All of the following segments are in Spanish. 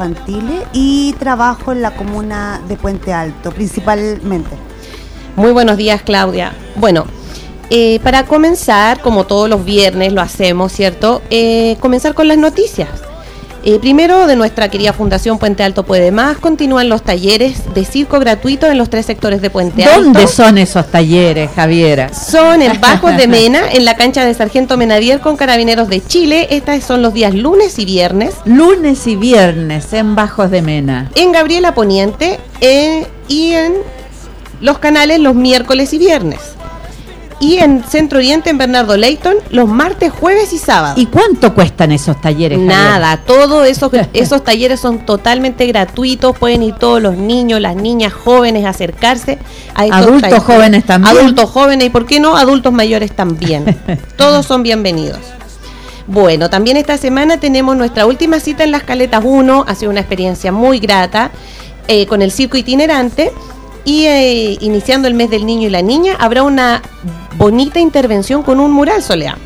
infantiles y trabajo en la comuna de Puente Alto, principalmente. Muy buenos días, Claudia. Bueno, eh, para comenzar, como todos los viernes lo hacemos, ¿cierto? Eh, comenzar con las noticias. Eh, primero, de nuestra querida Fundación Puente Alto Puede Más, continúan los talleres de circo gratuito en los tres sectores de Puente Alto. ¿Dónde son esos talleres, Javiera? Son en Bajos de Mena, en la cancha de Sargento Menadier con Carabineros de Chile. Estos son los días lunes y viernes. Lunes y viernes en Bajos de Mena. En Gabriela Poniente eh, y en los canales los miércoles y viernes y en Centro Oriente, en Bernardo Leighton, los martes, jueves y sábados. ¿Y cuánto cuestan esos talleres? Nada, todos esos, esos talleres son totalmente gratuitos, pueden ir todos los niños, las niñas, jóvenes a acercarse a estos Adultos jóvenes también. Adultos jóvenes y, ¿por qué no? Adultos mayores también. todos son bienvenidos. Bueno, también esta semana tenemos nuestra última cita en las Caletas 1, ha sido una experiencia muy grata, eh, con el circo itinerante y eh, iniciando el mes del niño y la niña, habrá una bonita intervención con un mural soleá,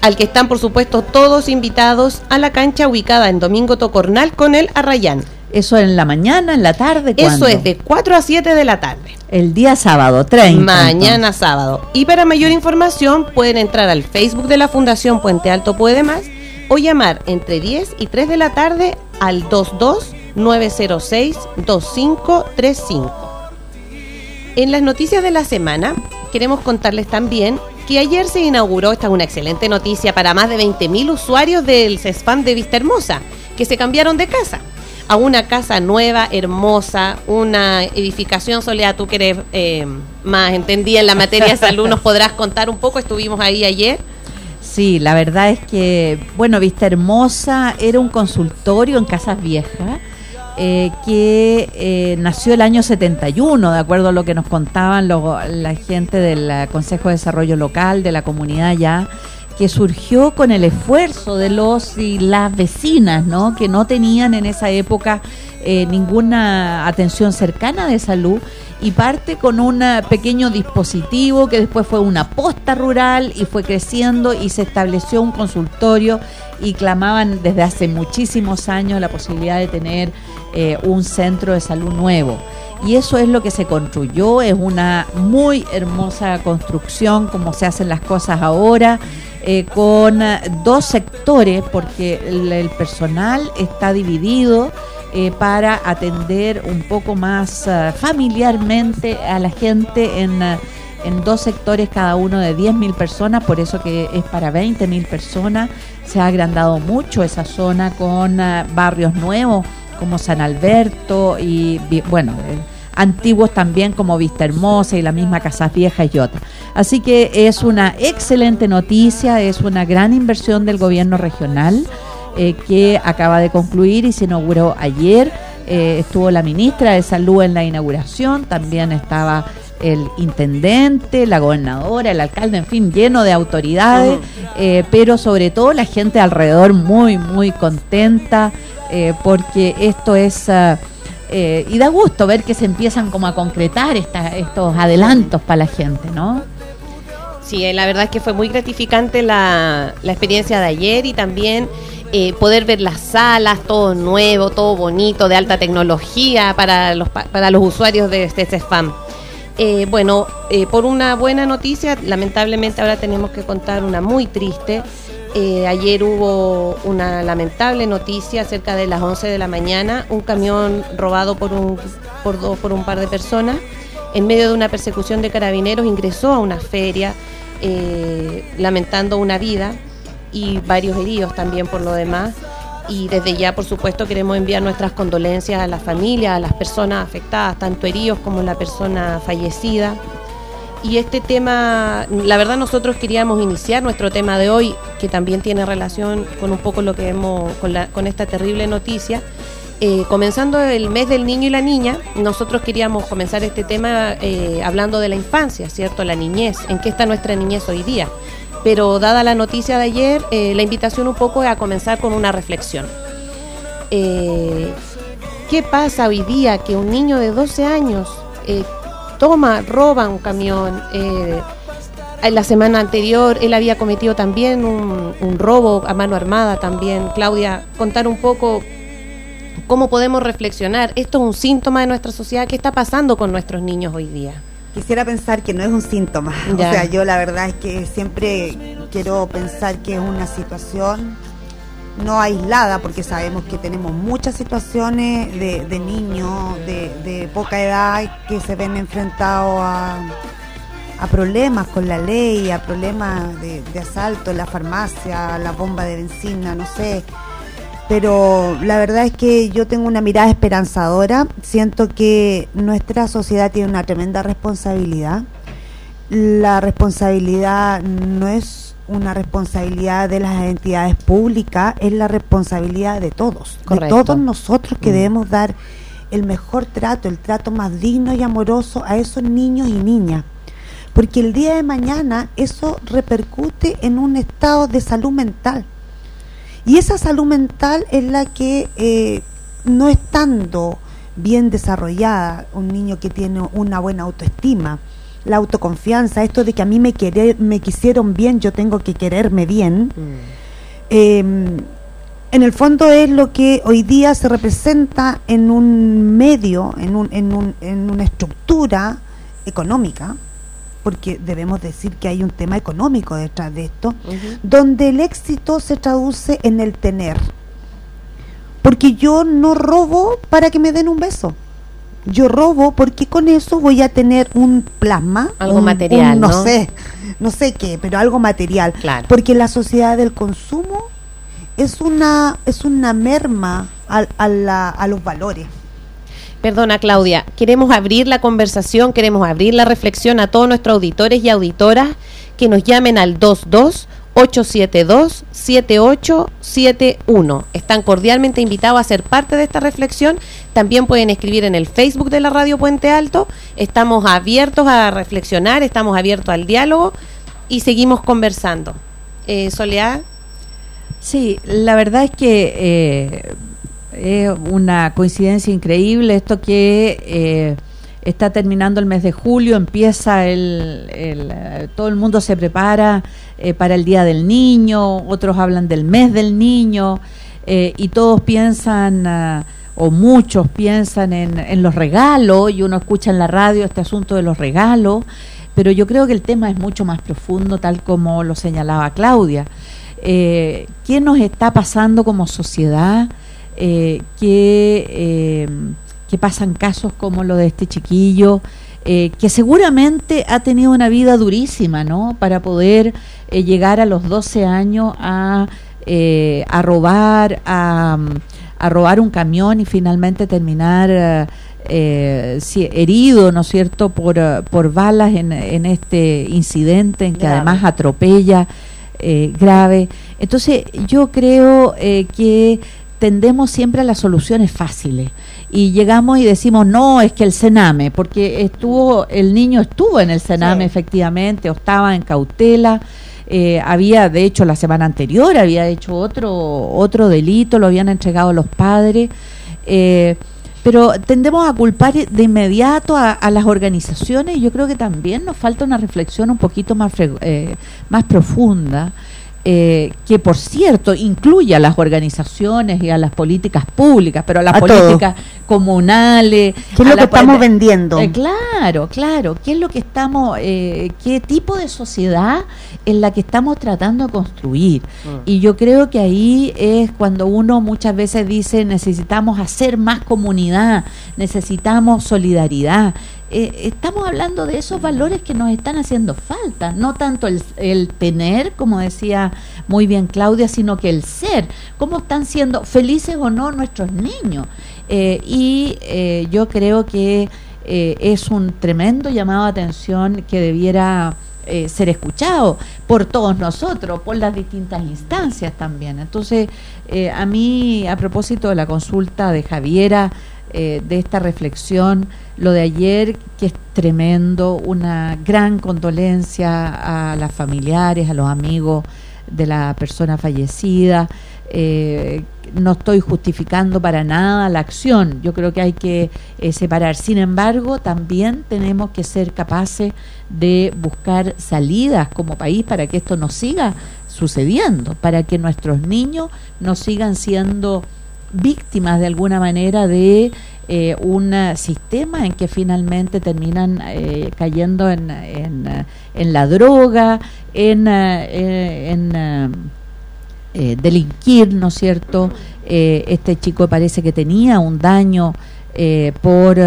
al que están por supuesto todos invitados a la cancha ubicada en Domingo Tocornal con el Arrayán. ¿Eso en la mañana, en la tarde? Eso es de 4 a 7 de la tarde. El día sábado, 30. Mañana sábado. Y para mayor información pueden entrar al Facebook de la Fundación Puente Alto Puede Más o llamar entre 10 y 3 de la tarde al 22 906 2535. En las noticias de la semana queremos contarles también que ayer se inauguró, esta es una excelente noticia para más de 20.000 usuarios del CESFAM de Vista Hermosa, que se cambiaron de casa a una casa nueva, hermosa, una edificación soleada. Tú que eres eh, más entendida en la materia de salud, nos podrás contar un poco. Estuvimos ahí ayer. Sí, la verdad es que, bueno, Vista Hermosa era un consultorio en Casas Viejas eh, que eh, nació el año 71, de acuerdo a lo que nos contaban la gente del Consejo de Desarrollo Local, de la comunidad ya, que surgió con el esfuerzo de los y las vecinas, ¿no? que no tenían en esa época eh, ninguna atención cercana de salud y parte con un pequeño dispositivo que después fue una posta rural y fue creciendo y se estableció un consultorio y clamaban desde hace muchísimos años la posibilidad de tener eh, un centro de salud nuevo. Y eso es lo que se construyó, es una muy hermosa construcción como se hacen las cosas ahora. Eh, con dos sectores, porque el personal está dividido eh, para atender un poco más eh, familiarmente a la gente en, eh, en, dos sectores, cada uno de 10.000 personas, por eso que es para 20.000 personas. Se ha agrandado mucho esa zona con barrios nuevos como San Alberto y, bueno, antiguos también como Vista Hermosa y la misma Casas Viejas y otras. Así que es una excelente noticia, es una gran inversión del gobierno regional. Eh, que acaba de concluir y se inauguró ayer. Eh, estuvo la ministra de Salud en la inauguración, también estaba el intendente, la gobernadora, el alcalde, en fin, lleno de autoridades, eh, pero sobre todo la gente alrededor muy, muy contenta, porque esto es... y da gusto ver que se empiezan como a concretar estos adelantos para la gente, ¿no? Sí, la verdad es que fue muy gratificante la, la experiencia de ayer y también eh, poder ver las salas, todo nuevo, todo bonito, de alta tecnología para los, para los usuarios de este CESFAM. Eh, bueno, eh, por una buena noticia, lamentablemente ahora tenemos que contar una muy triste. Ayer hubo una lamentable noticia cerca de las 11 de la mañana, un camión robado por un, por, dos, por un par de personas, en medio de una persecución de carabineros, ingresó a una feria lamentando una vida y varios heridos también por lo demás. Y desde ya, por supuesto, queremos enviar nuestras condolencias a las familias, a las personas afectadas, tanto heridos como la persona fallecida. Y este tema, la verdad nosotros queríamos iniciar nuestro tema de hoy, que también tiene relación con un poco lo que hemos, con, la, con esta terrible noticia. Eh, comenzando el mes del niño y la niña, nosotros queríamos comenzar este tema eh, hablando de la infancia, ¿cierto? La niñez, en qué está nuestra niñez hoy día pero dada la noticia de ayer, eh, la invitación un poco es a comenzar con una reflexión. ¿Qué pasa hoy día que un niño de 12 años toma, roba un camión? en la semana anterior él había cometido también un, robo a mano armada también. Claudia, contar un poco cómo podemos reflexionar. Esto es un síntoma de nuestra sociedad. ¿Qué está pasando con nuestros niños hoy día? Quisiera pensar que no es un síntoma. O sea, yo la verdad es que siempre quiero pensar que es una situación no aislada, porque sabemos que tenemos muchas situaciones de, niños de, poca edad que se ven enfrentados a, a problemas con la ley, a problemas de, de asalto en la farmacia, la bomba de benzina, no sé. Pero la verdad es que yo tengo una mirada esperanzadora. Siento que nuestra sociedad tiene una tremenda responsabilidad. La responsabilidad no es una responsabilidad de las entidades públicas, es la responsabilidad de todos, de todos nosotros que mm. debemos dar el mejor trato, el trato más digno y amoroso a esos niños y niñas. Porque el día de mañana eso repercute en un estado de salud mental. Y esa salud mental es la que, eh, no estando bien desarrollada, un niño que tiene una buena autoestima, la autoconfianza, esto de que a mí me, querer, me quisieron bien, yo tengo que quererme bien, mm. em, en el fondo es lo que hoy día se representa en un medio, en, un, en, un, en una estructura económica, porque debemos decir que hay un tema económico detrás de esto, donde el éxito se traduce en el tener. Porque yo no robo para que me den un beso yo robo porque con eso voy a tener un plasma, algo material, no, sé, no sé qué, pero algo material, claro. porque la sociedad del consumo es una es una merma a, a los valores. Perdona Claudia, queremos abrir la conversación, queremos abrir la reflexión a todos nuestros auditores y auditoras que nos llamen al 22 872-7871. Están cordialmente invitados a ser parte de esta reflexión. También pueden escribir en el Facebook de la Radio Puente Alto. Estamos abiertos a reflexionar, estamos abiertos al diálogo y seguimos conversando. Eh, Soledad. Sí, la verdad es que eh, es una coincidencia increíble esto que... Eh, está terminando el mes de julio, empieza el, el todo el mundo se prepara eh, para el Día del Niño, otros hablan del mes del niño, eh, y todos piensan, ah, o muchos piensan en, los regalos, y uno escucha en la radio este asunto de los regalos, pero yo creo que el tema es mucho más profundo, tal como lo señalaba Claudia. Eh, ¿Qué nos está pasando como sociedad? Eh, que que pasan casos como lo de este chiquillo, eh, que seguramente ha tenido una vida durísima, ¿no? Para poder eh, llegar a los 12 años a, eh, a robar, a, a, robar un camión y finalmente terminar herido, ¿no es cierto?, por, por balas en, en este incidente en que además atropella grave. Entonces, yo creo que tendemos siempre a las soluciones fáciles. Y llegamos y decimos no es que el Sename porque estuvo el niño estuvo en el Sename efectivamente o estaba en cautela. Eh, había de hecho la semana anterior había hecho otro otro delito lo habían entregado los padres. Eh, pero tendemos a culpar de inmediato a, las organizaciones y yo creo que también nos falta una reflexión un poquito más eh, más profunda eh, que por cierto incluye a las organizaciones y a las políticas públicas, pero a las políticas comunales. ¿Qué es lo que estamos vendiendo? Eh, claro, claro. ¿Qué es lo que estamos, eh, qué tipo de sociedad es la que estamos tratando de construir? Mm. Y yo creo que ahí es cuando uno muchas veces dice necesitamos hacer más comunidad, necesitamos solidaridad. Eh, estamos hablando de esos valores que nos están haciendo falta, no tanto el, tener, como decía muy bien Claudia, sino que el ser, cómo están siendo felices o no nuestros niños. Eh, y eh, yo creo que es un tremendo llamado de atención que debiera ser escuchado por todos nosotros, por las distintas instancias también. Entonces, a mí, a propósito de la consulta de Javiera, de esta reflexión, lo de ayer, que es tremendo, una gran condolencia a las familiares, a los amigos de la persona fallecida. Eh, no estoy justificando para nada la acción, yo creo que hay que eh, separar. Sin embargo, también tenemos que ser capaces de buscar salidas como país para que esto no siga sucediendo, para que nuestros niños no sigan siendo víctimas de alguna manera de eh, un sistema en que finalmente terminan eh, cayendo en, en, la droga, en, en delinquir, ¿no es cierto? este chico parece que tenía un daño por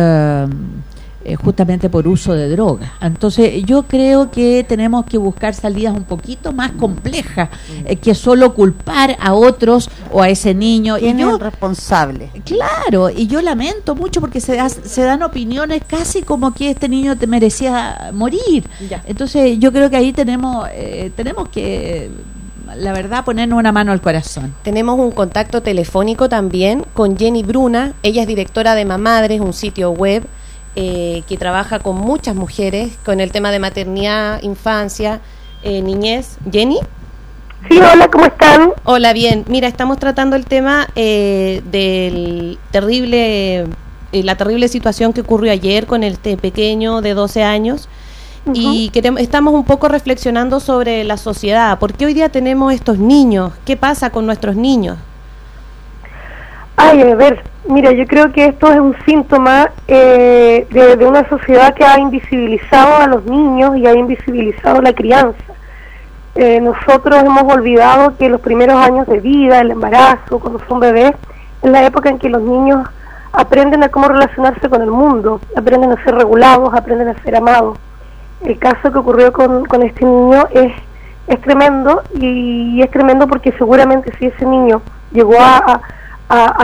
eh, justamente por uso de drogas. Entonces yo creo que tenemos que buscar salidas un poquito más complejas eh, que solo culpar a otros o a ese niño. y yo, responsable? Claro, y yo lamento mucho porque se, se dan opiniones casi como que este niño te merecía morir. Entonces yo creo que ahí tenemos, eh, tenemos que la verdad, ponernos una mano al corazón. Tenemos un contacto telefónico también con Jenny Bruna. Ella es directora de Mamadres, un sitio web eh, que trabaja con muchas mujeres con el tema de maternidad, infancia, eh, niñez. Jenny. Sí, hola, ¿cómo están? Hola, bien. Mira, estamos tratando el tema eh, del terrible, la terrible situación que ocurrió ayer con el pequeño de 12 años. Y queremos, estamos un poco reflexionando sobre la sociedad. ¿Por qué hoy día tenemos estos niños? ¿Qué pasa con nuestros niños? Ay, a ver, mira, yo creo que esto es un síntoma eh, de, una sociedad que ha invisibilizado a los niños y ha invisibilizado la crianza. Eh, nosotros hemos olvidado que los primeros años de vida, el embarazo, cuando son bebés, es la época en que los niños aprenden a cómo relacionarse con el mundo, aprenden a ser regulados, aprenden a ser amados. El caso que ocurrió con, con este niño es, es tremendo y, es tremendo porque seguramente si ese niño llegó a a,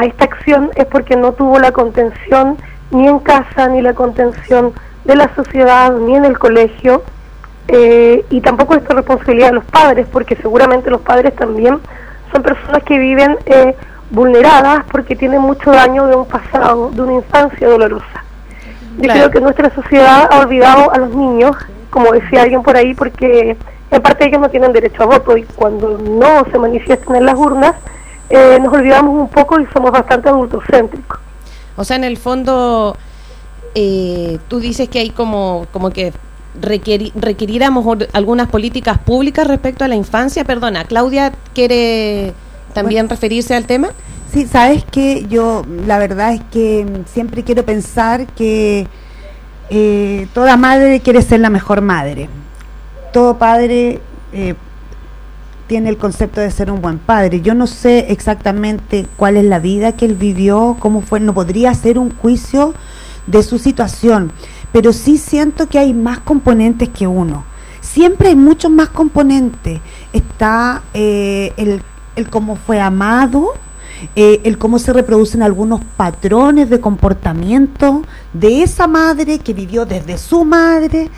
esta acción es porque no tuvo la contención ni en casa, ni la contención de la sociedad, ni en el colegio, eh, y tampoco es responsabilidad de los padres, porque seguramente los padres también son personas que viven eh, vulneradas porque tienen mucho daño de un pasado, de una infancia dolorosa. Yo creo que nuestra sociedad ha olvidado a los niños, como decía alguien por ahí, porque en parte ellos no tienen derecho a voto y cuando no se manifiestan en las urnas, eh, nos olvidamos un poco y somos bastante adultocéntricos. O sea, en el fondo, eh, tú dices que hay como, como que requeriramos algunas políticas públicas respecto a la infancia. Perdona, Claudia quiere también referirse al tema. Sí, sabes que yo la verdad es que siempre quiero pensar que eh, toda madre quiere ser la mejor madre. Todo padre eh, tiene el concepto de ser un buen padre. Yo no sé exactamente cuál es la vida que él vivió, cómo fue, no podría hacer un juicio de su situación, pero sí siento que hay más componentes que uno. Siempre hay muchos más componentes. Está eh, el, cómo fue amado, eh, el cómo se reproducen algunos patrones de comportamiento de esa madre que vivió desde su madre,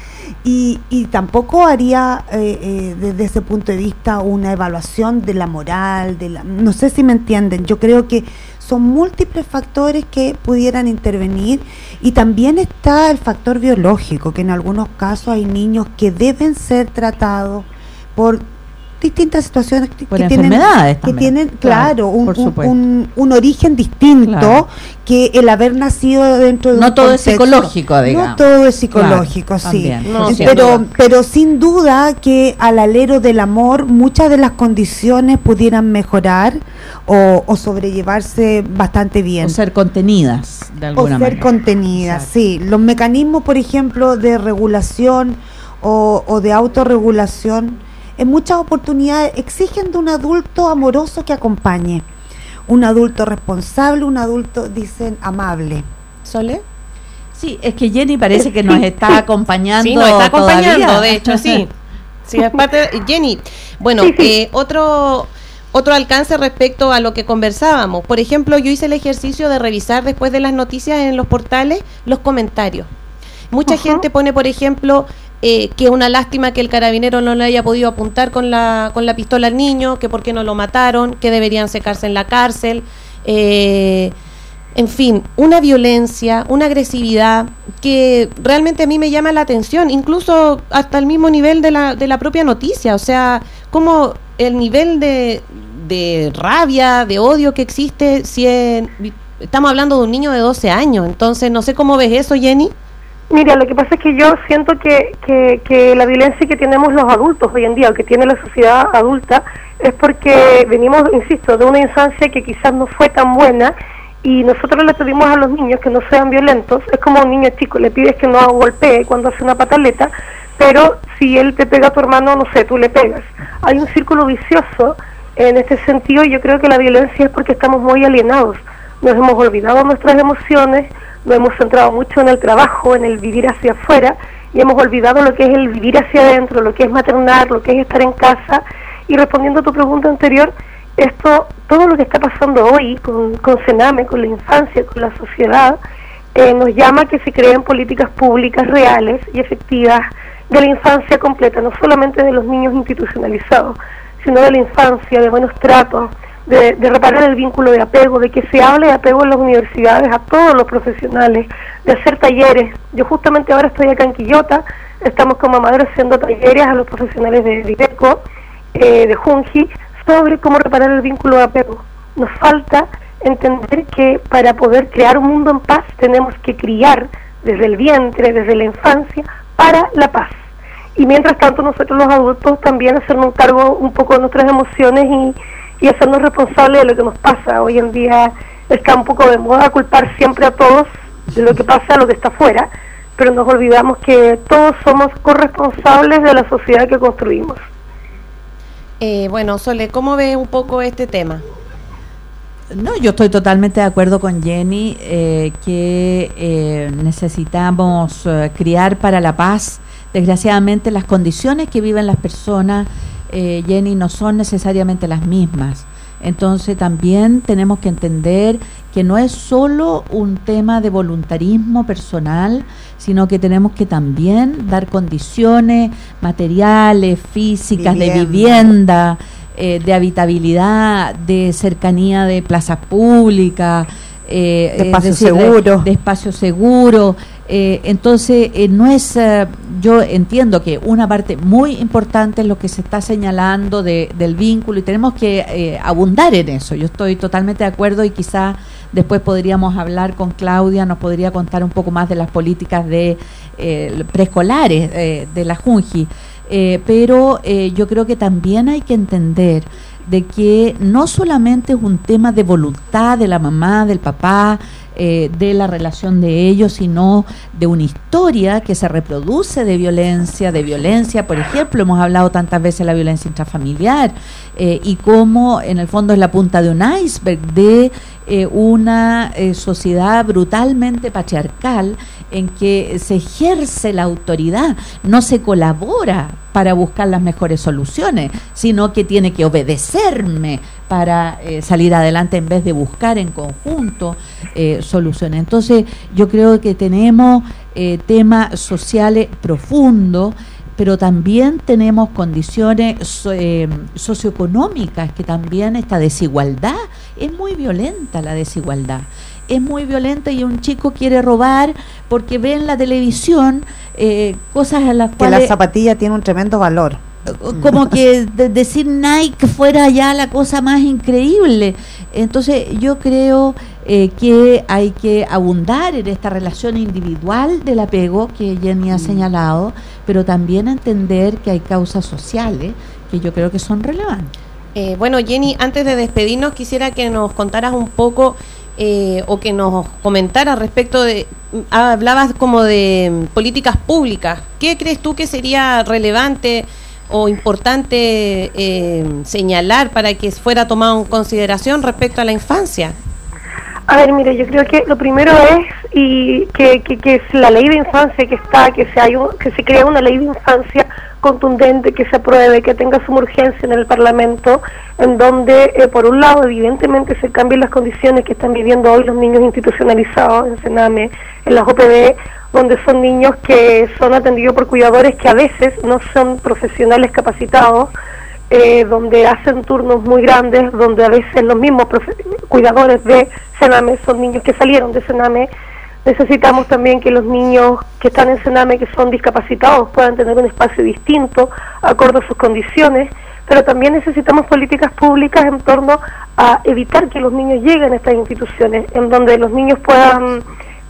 y, y tampoco haría eh, eh, desde ese punto de vista una evaluación de la moral, de la, no sé si me entienden, yo creo que son múltiples factores que pudieran intervenir y también está el factor biológico, que en algunos casos hay niños que deben ser tratados por distintas situaciones que tienen, que tienen claro, un, un, origen distinto que el haber nacido dentro de no todo es psicológico digamos. no todo es psicológico sí. pero pero sin duda que al alero del amor muchas de las condiciones pudieran mejorar o, o sobrellevarse bastante bien. O ser contenidas de alguna o ser contenidas sí. Los mecanismos por ejemplo de regulación o, o de autorregulación en muchas oportunidades exigen de un adulto amoroso que acompañe. Un adulto responsable, un adulto, dicen, amable. ¿Sole? Sí, es que Jenny parece que nos está acompañando. Sí, nos está acompañando, de hecho, sí. sí, es parte Jenny, bueno, eh, otro otro alcance respecto a lo que conversábamos. Por ejemplo, yo hice el ejercicio de revisar después de las noticias en los portales los comentarios. Mucha gente pone, por ejemplo, eh, que es una lástima que el carabinero no le haya podido apuntar con la, con la pistola al niño, que por qué no lo mataron, que deberían secarse en la cárcel. Eh, en fin, una violencia, una agresividad que realmente a mí me llama la atención, incluso hasta el mismo nivel de la, de la propia noticia, o sea, como el nivel de, de rabia, de odio que existe, si estamos hablando de un niño de 12 años, entonces no sé cómo ves eso, Jenny. Mira, lo que pasa es que yo siento que, que, la violencia que tenemos los adultos hoy en día, o que tiene la sociedad adulta, es porque venimos, insisto, de una infancia que quizás no fue tan buena y nosotros le pedimos a los niños que no sean violentos. Es como un niño chico, le pides que no golpee cuando hace una pataleta, pero si él te pega a tu hermano, no sé, tú le pegas. Hay un círculo vicioso en este sentido y yo creo que la violencia es porque estamos muy alienados. Nos hemos olvidado nuestras emociones, nos hemos centrado mucho en el trabajo, en el vivir hacia afuera y hemos olvidado lo que es el vivir hacia adentro, lo que es maternar, lo que es estar en casa. Y respondiendo a tu pregunta anterior, esto, todo lo que está pasando hoy con, con con la infancia, con la sociedad, eh, nos llama a que se creen políticas públicas reales y efectivas de la infancia completa, no solamente de los niños institucionalizados, sino de la infancia, de buenos tratos, de, reparar el vínculo de apego, de que se hable de apego en las universidades a todos los profesionales, de hacer talleres. Yo justamente ahora estoy acá en Quillota, estamos como madres haciendo talleres a los profesionales de Viveco, eh, de Junji, sobre cómo reparar el vínculo de apego. Nos falta entender que para poder crear un mundo en paz tenemos que criar desde el vientre, desde la infancia, para la paz. Y mientras tanto nosotros los adultos también hacernos cargo un poco de nuestras emociones y, y hacernos responsables de lo que nos pasa. Hoy en día está un poco de moda culpar siempre a todos de lo que pasa, lo que está afuera, pero nos olvidamos que todos somos corresponsables de la sociedad que construimos. Eh, bueno, Sole, ¿cómo ve un poco este tema? No, yo estoy totalmente de acuerdo con Jenny eh, que eh, necesitamos criar para la paz. Desgraciadamente las condiciones que viven las personas eh, Jenny, no son necesariamente las mismas. Entonces también tenemos que entender que no es solo un tema de voluntarismo personal, sino que tenemos que también dar condiciones materiales, físicas, de vivienda, eh, de habitabilidad, de cercanía de plazas públicas, eh, de espacio seguro. De, espacio seguro. Eh, entonces, eh, no es, yo entiendo que una parte muy importante es lo que se está señalando del vínculo y tenemos que abundar en eso. Yo estoy totalmente de acuerdo y quizá después podríamos hablar con Claudia, nos podría contar un poco más de las políticas de preescolares de la Junji. pero yo creo que también hay que entender de que no solamente es un tema de voluntad de la mamá, del papá, eh, de la relación de ellos, sino de una historia que se reproduce de violencia, de violencia, por ejemplo, hemos hablado tantas veces de la violencia intrafamiliar eh, y cómo en el fondo es la punta de un iceberg de eh, una sociedad brutalmente patriarcal en que se ejerce la autoridad, no se colabora para buscar las mejores soluciones, sino que tiene que obedecerme para eh, salir adelante en vez de buscar en conjunto eh, soluciones. Entonces, yo creo que tenemos eh, temas sociales profundos pero también tenemos condiciones socioeconómicas, que también esta desigualdad, es muy violenta la desigualdad es muy violenta y un chico quiere robar porque ve en la televisión eh, cosas a las que la zapatilla tiene un tremendo valor como que decir Nike fuera ya la cosa más increíble. Entonces yo creo eh, que hay que abundar en esta relación individual del apego que Jenny ha mm. señalado, pero también entender que hay causas sociales que yo creo que son relevantes. Eh, bueno, Jenny, antes de despedirnos, quisiera que nos contaras un poco eh, o que nos comentara respecto de, hablabas como de políticas públicas, ¿qué crees tú que sería relevante o importante eh, señalar para que fuera tomado en consideración respecto a la infancia? A ver, mire, yo creo que lo primero es y que, que, es la ley de infancia que está, que se, hay que se crea una ley de infancia contundente, que se apruebe, que tenga su urgencia en el Parlamento, en donde, eh, por un lado, evidentemente se cambien las condiciones que están viviendo hoy los niños institucionalizados en Sename, en las OPD, donde son niños que son atendidos por cuidadores que a veces no son profesionales capacitados, eh, donde hacen turnos muy grandes, donde a veces los mismos cuidadores de Sename son niños que salieron de Sename. Necesitamos también que los niños que están en Sename, que son discapacitados, puedan tener un espacio distinto, acorde a sus condiciones, pero también necesitamos políticas públicas en torno a evitar que los niños lleguen a estas instituciones, en donde los niños puedan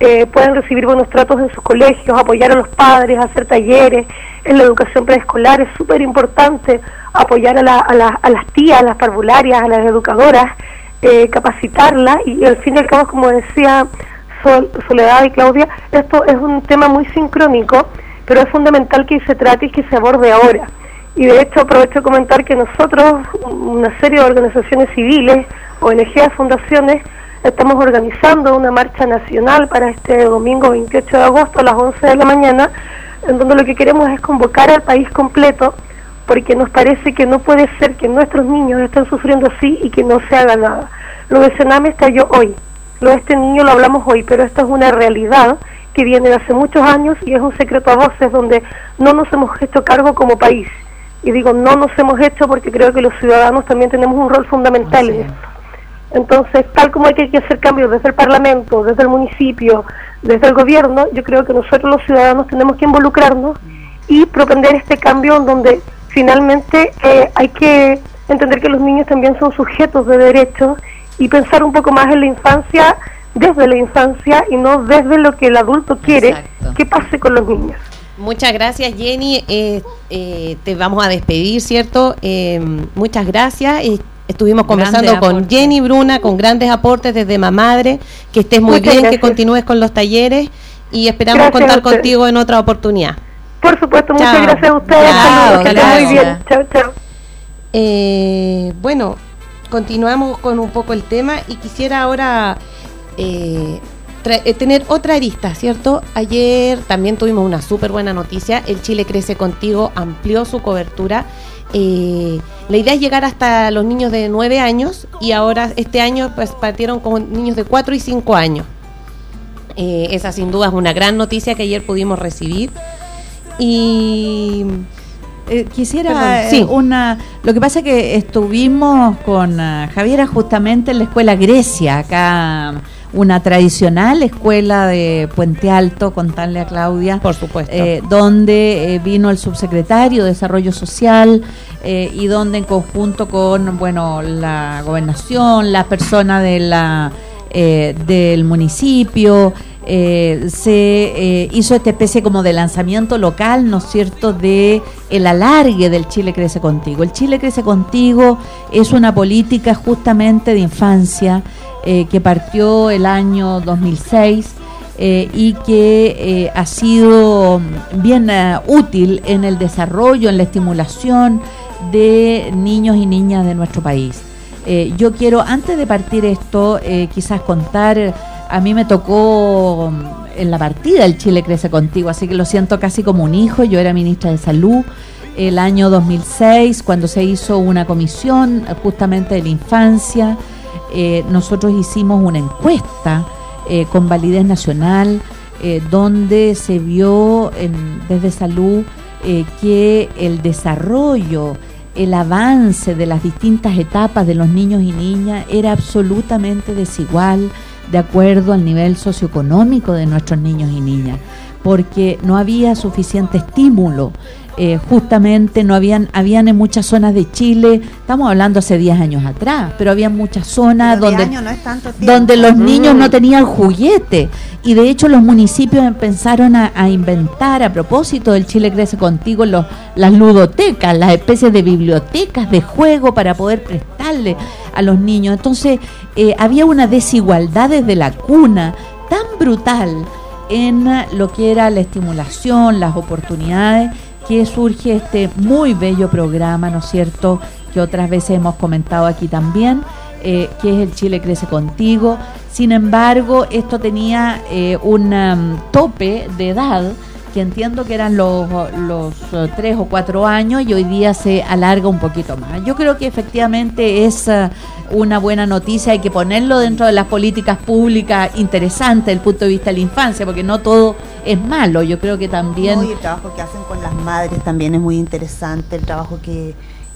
eh, puedan recibir buenos tratos en sus colegios, apoyar a los padres, hacer talleres en la educación preescolar. Es súper importante apoyar a, las tías, a las parvularias, a las educadoras, eh, capacitarlas y, al fin y al cabo, como decía Soledad y Claudia, esto es un tema muy sincrónico, pero es fundamental que se trate y que se aborde ahora. Y de hecho aprovecho de comentar que nosotros, una serie de organizaciones civiles, ONG, fundaciones, estamos organizando una marcha nacional para este domingo 28 de agosto a las 11 de la mañana, en donde lo que queremos es convocar al país completo, porque nos parece que no puede ser que nuestros niños estén sufriendo así y que no se haga nada. Lo de Sename estalló hoy, lo de este niño lo hablamos hoy, pero esto es una realidad que viene de hace muchos años y es un secreto a voces donde no nos hemos hecho cargo como país. Y digo, no nos hemos hecho porque creo que los ciudadanos también tenemos un rol fundamental en esto. Entonces, tal como hay que hacer cambios desde el Parlamento, desde el municipio, desde el gobierno, yo creo que nosotros los ciudadanos tenemos que involucrarnos y propender este cambio en donde finalmente eh, hay que entender que los niños también son sujetos de derechos y pensar un poco más en la infancia desde la infancia y no desde lo que el adulto quiere que pase con los niños. Muchas gracias Jenny, eh, eh, te vamos a despedir, ¿cierto? muchas gracias. Estuvimos conversando con Jenny Bruna, con grandes aportes desde Mamadre. Que estés muy bien, que continúes con los talleres y esperamos contar contigo en otra oportunidad. Por supuesto, muchas gracias a ustedes. muy bien. Chao, chao. Eh, bueno, continuamos con un poco el tema y quisiera ahora eh, eh, tener otra arista, ¿cierto? Ayer también tuvimos una súper buena noticia. El Chile Crece Contigo amplió su cobertura eh, la idea es llegar hasta los niños de 9 años y ahora este año pues partieron con niños de 4 y 5 años. Eh, esa sin duda es una gran noticia que ayer pudimos recibir. Y eh, quisiera una. Lo que pasa es que estuvimos con Javiera justamente en la escuela Grecia, acá una tradicional escuela de Puente Alto, contarle a Claudia. Por supuesto. Eh, donde eh, vino el subsecretario de Desarrollo Social eh, y donde en conjunto con, bueno, la gobernación, las personas de la, del municipio, se hizo esta especie como de lanzamiento local, ¿no es cierto?, de el alargue del Chile Crece Contigo. El Chile Crece Contigo es una política justamente de infancia eh, que partió el año 2006 eh, y que eh, ha sido bien útil en el desarrollo, en la estimulación de niños y niñas de nuestro país. yo quiero, antes de partir esto, quizás contar, a mí me tocó mm, en la partida el Chile Crece Contigo, así que lo siento casi como un hijo, yo era ministra de Salud el año 2006, cuando se hizo una comisión justamente de la infancia, eh, nosotros hicimos una encuesta eh, con validez nacional eh, donde se vio desde salud que el desarrollo, el avance de las distintas etapas de los niños y niñas era absolutamente desigual de acuerdo al nivel socioeconómico de nuestros niños y niñas, porque no había suficiente estímulo eh, justamente no habían, habían en muchas zonas de Chile, estamos hablando hace 10 años atrás, pero había muchas zonas donde, donde los niños no tenían juguete. Y de hecho los municipios empezaron a, inventar, a propósito del Chile Crece Contigo, los, las ludotecas, las especies de bibliotecas de juego para poder prestarle a los niños. Entonces eh, había una desigualdad desde la cuna tan brutal en lo que era la estimulación, las oportunidades que surge este muy bello programa, ¿no es cierto?, que otras veces hemos comentado aquí también, eh, que es el Chile Crece Contigo. Sin embargo, esto tenía eh, un um, tope de edad que entiendo que eran los, los uh, tres o cuatro años y hoy día se alarga un poquito más. Yo creo que efectivamente es uh, una buena noticia, hay que ponerlo dentro de las políticas públicas interesantes desde el punto de vista de la infancia, porque no todo es malo, yo creo que también... el trabajo que hacen con las madres también es muy interesante, el trabajo que,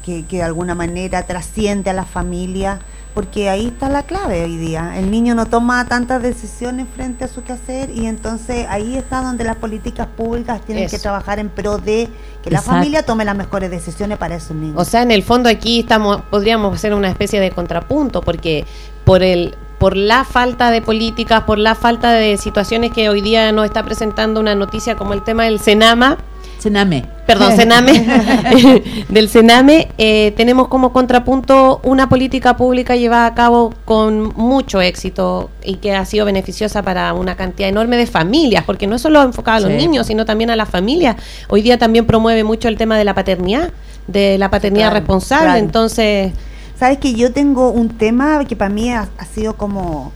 que, que de alguna manera trasciende a la familia porque ahí está la clave hoy día. El niño no toma tantas decisiones frente a su quehacer y entonces ahí está donde las políticas públicas tienen que trabajar en pro de que la familia tome las mejores decisiones para esos niños. O sea, en el fondo aquí estamos podríamos hacer una especie de contrapunto porque por el por la falta de políticas, por la falta de situaciones que hoy día nos está presentando una noticia como el tema del Senama. Sename. Perdón, Sename. del Sename, eh, tenemos como contrapunto una política pública llevada a cabo con mucho éxito y que ha sido beneficiosa para una cantidad enorme de familias, porque no es solo enfocada a los niños, sino también a las familias. Hoy día también promueve mucho el tema de la paternidad, de la paternidad responsable, entonces Sabes que yo tengo un tema que para mí ha, sido como,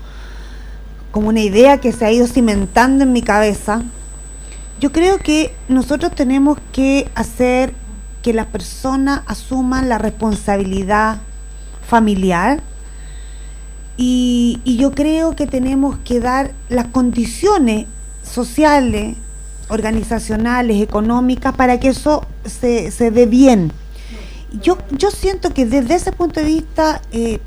como una idea que se ha ido cimentando en mi cabeza. Yo creo que nosotros tenemos que hacer que las personas asuman la responsabilidad familiar y, y, yo creo que tenemos que dar las condiciones sociales, organizacionales, económicas para que eso se, se dé bien. Yo, yo siento que desde ese punto de vista, eh,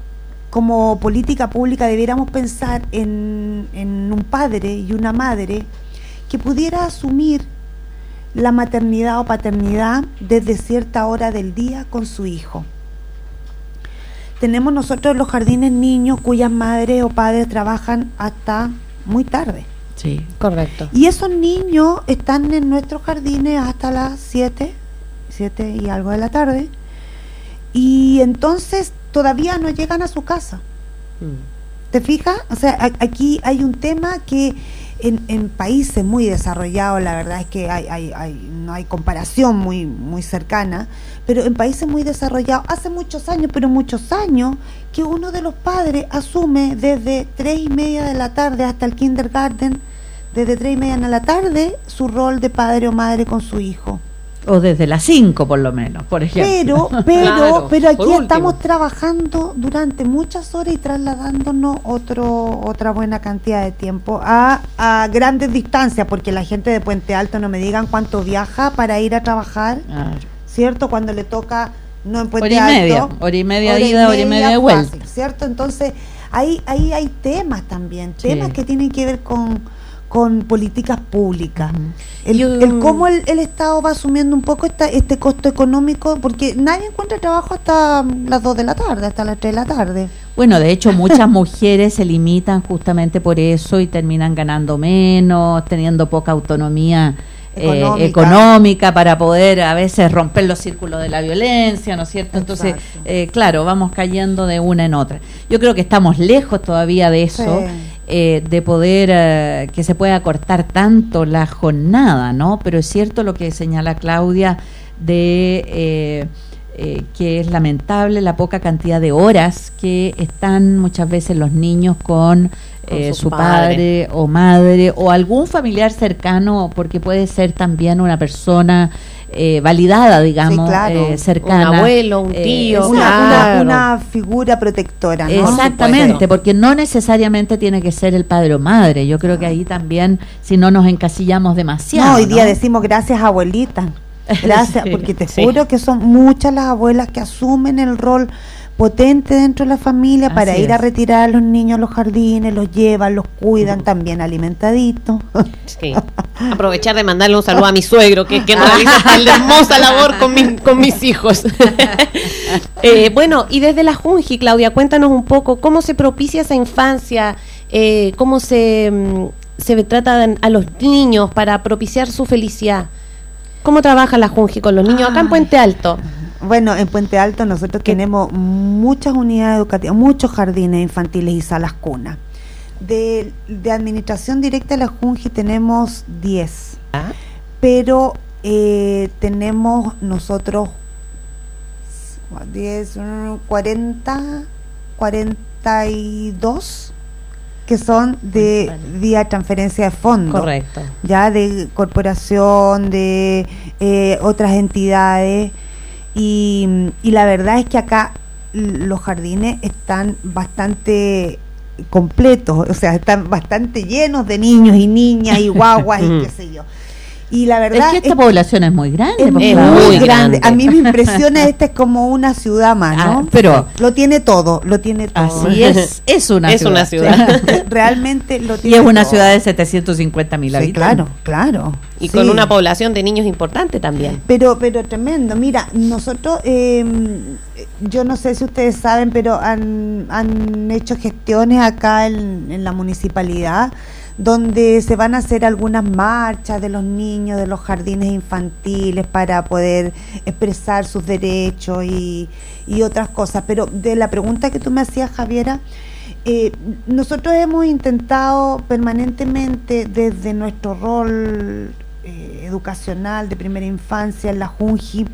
como política pública, debiéramos pensar en, en un padre y una madre que pudiera asumir la maternidad o paternidad desde cierta hora del día con su hijo. Tenemos nosotros los jardines niños cuyas madres o padres trabajan hasta muy tarde. Sí, correcto. Y esos niños están en nuestros jardines hasta las 7, 7 y algo de la tarde y entonces todavía no llegan a su casa. Mm. ¿Te fijas? O sea, aquí hay un tema que en, países muy desarrollados, la verdad es que hay, hay, no hay comparación muy, muy cercana, pero en países muy desarrollados, hace muchos años, pero muchos años, que uno de los padres asume desde tres y media de la tarde hasta el kindergarten, desde tres y media de la tarde, su rol de padre o madre con su hijo. O desde las 5 por lo menos, por ejemplo. Pero, pero, pero aquí estamos trabajando durante muchas horas y trasladándonos otro, otra buena cantidad de tiempo a, a grandes distancias, porque la gente de Puente Alto no me digan cuánto viaja para ir a trabajar, ¿cierto? Cuando le toca, no en Puente hora y Media, hora y media ida, hora y media de vuelta. ¿Cierto? Entonces, ahí, ahí hay temas también, temas que tienen que ver con con políticas públicas. el, cómo el, Estado va asumiendo un poco esta, este costo económico, porque nadie encuentra trabajo hasta las 2 de la tarde, hasta las 3 de la tarde. Bueno, de hecho muchas mujeres se limitan justamente por eso y terminan ganando menos, teniendo poca autonomía eh, económica. para poder a veces romper los círculos de la violencia, ¿no es cierto? Entonces, eh, claro, vamos cayendo de una en otra. Yo creo que estamos lejos todavía de eso. Eh, de poder eh, que se pueda cortar tanto la jornada, ¿no? Pero es cierto lo que señala Claudia de eh, que es lamentable la poca cantidad de horas que están muchas veces los niños con, su, padre. o madre o algún familiar cercano, porque puede ser también una persona eh, validada, digamos, eh, cercana. Un abuelo, un eh, tío. una, figura protectora. Exactamente, porque no necesariamente tiene que ser el padre o madre. Yo creo que ahí también, si no nos encasillamos demasiado. No, hoy día decimos gracias abuelita. Gracias, porque te juro que son muchas las abuelas que asumen el rol potente dentro de la familia para ir a retirar a los niños a los jardines, los llevan, los cuidan también alimentaditos. Sí. Aprovechar de mandarle un saludo a mi suegro, que, que realiza tal hermosa labor con, con mis hijos. Eh, bueno, y desde la Junji, Claudia, cuéntanos un poco cómo se propicia esa infancia, eh, cómo se, mm, se trata a los niños para propiciar su felicidad. ¿Cómo trabaja la Junji con los niños acá en Puente Alto? Bueno, en Puente Alto nosotros tenemos muchas unidades educativas, muchos jardines infantiles y salas cunas. De, administración directa de la Junji tenemos 10, ¿Ah? pero eh, tenemos nosotros 10, 40, 42 que son de vía transferencia de fondos. Correcto. Ya de corporación, de eh, otras entidades y, la verdad es que acá los jardines están bastante completos, o sea, están bastante llenos de niños y niñas y guaguas y qué sé yo. Y la verdad es que esta población es muy grande. Es muy grande. A mí me impresiona, esta es como una ciudad más, ¿no? Ah, pero lo tiene todo, lo tiene todo. Así es, es una es ciudad. Una ciudad. Realmente lo tiene Y es una todo. ciudad de 750 mil Sí, habitantes. claro, claro. Y Sí. con una población de niños importante también. Pero, pero tremendo. Mira, nosotros, eh, yo no sé si ustedes saben, pero han, han hecho gestiones acá en, en la municipalidad donde se van a hacer algunas marchas de los niños de los jardines infantiles para poder expresar sus derechos y, y otras cosas. Pero de la pregunta que tú me hacías, Javiera, eh, nosotros hemos intentado permanentemente desde nuestro rol eh, educacional de primera infancia en la Junji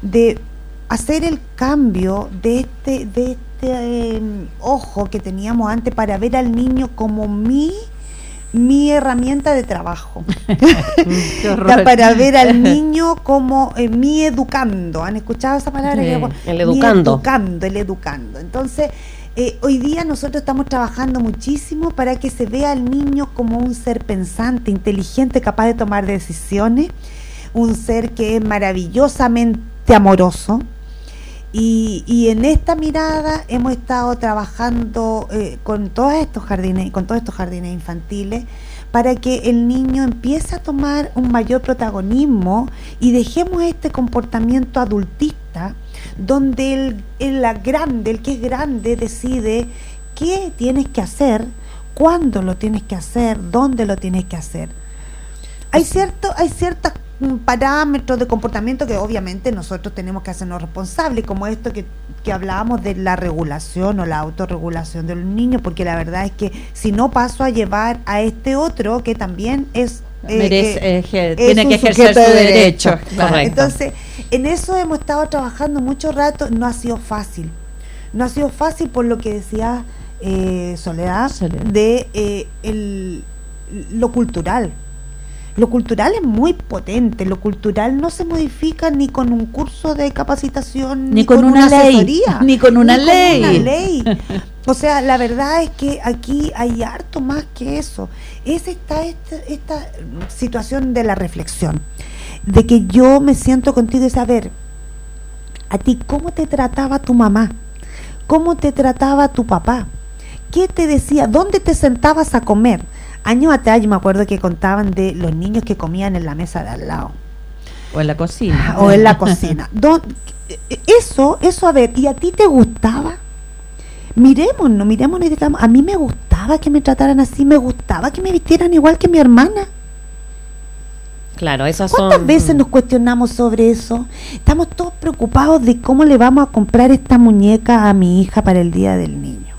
de hacer el cambio de este de este eh, ojo que teníamos antes para ver al niño como mi mi herramienta de trabajo. Para ver al niño como eh, mi educando. Han escuchado esa palabra Sí, el mi educando. educando el educando. Entonces eh, hoy día nosotros estamos trabajando muchísimo para que se vea al niño como un ser pensante, inteligente, capaz de tomar decisiones, un ser que es maravillosamente amoroso. Y, y en esta mirada hemos estado trabajando eh, con todos estos jardines, con todos estos jardines infantiles, para que el niño empiece a tomar un mayor protagonismo y dejemos este comportamiento adultista donde el, el la grande, el que es grande, decide qué tienes que hacer, cuándo lo tienes que hacer, dónde lo tienes que hacer. Hay cierto, hay ciertos mm, parámetros de comportamiento que obviamente nosotros tenemos que hacernos responsables, como esto que, que hablábamos de la regulación o la autorregulación de los niños, porque la verdad es que si no paso a llevar a este otro que también es eh, Merece- eje- es tiene un que ejercer su de derecho. derecho. Correcto. Entonces, en eso hemos estado trabajando mucho rato, no ha sido fácil. No ha sido fácil por lo que decía eh, Soledad, Soledad. de eh, el, lo cultural. Lo cultural es muy potente, lo cultural no se modifica ni con un curso de capacitación, Ni con una ley, asesoría, ni con una con ley. una ley. O sea, la verdad es que aquí hay harto más que eso. Es esta, esta, esta situación de la reflexión, de que yo me siento contigo y saber, a ti, ¿cómo te trataba tu mamá? ¿Cómo te trataba tu papá? ¿Qué te decía? ¿Dónde te sentabas a comer? Años atrás yo me acuerdo que contaban de los niños que comían en la mesa de al lado O en la cocina. o en la cocina. Don- Eso, eso, a ver, ¿y a ti te gustaba? Mirémonos, mirémonos y digamos, a mí me gustaba que me trataran así, me gustaba que me vistieran igual que mi hermana. Claro, esas son. ¿Cuántas veces nos cuestionamos sobre eso? Estamos todos preocupados de cómo le vamos a comprar esta muñeca a mi hija para el Día del Niño.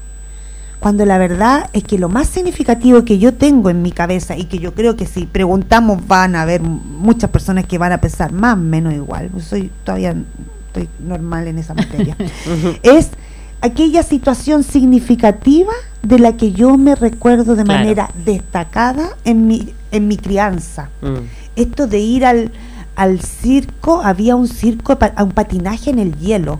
Cuando la verdad es que lo más significativo que yo tengo en mi cabeza y que yo creo que si preguntamos van a haber muchas personas que van a pensar más o menos igual, pues soy todavía estoy normal en esa materia, es aquella situación significativa de la que yo me recuerdo de Claro. manera destacada en mi, en mi crianza Mm. esto de ir al, al circo, había un circo, a un patinaje en el hielo,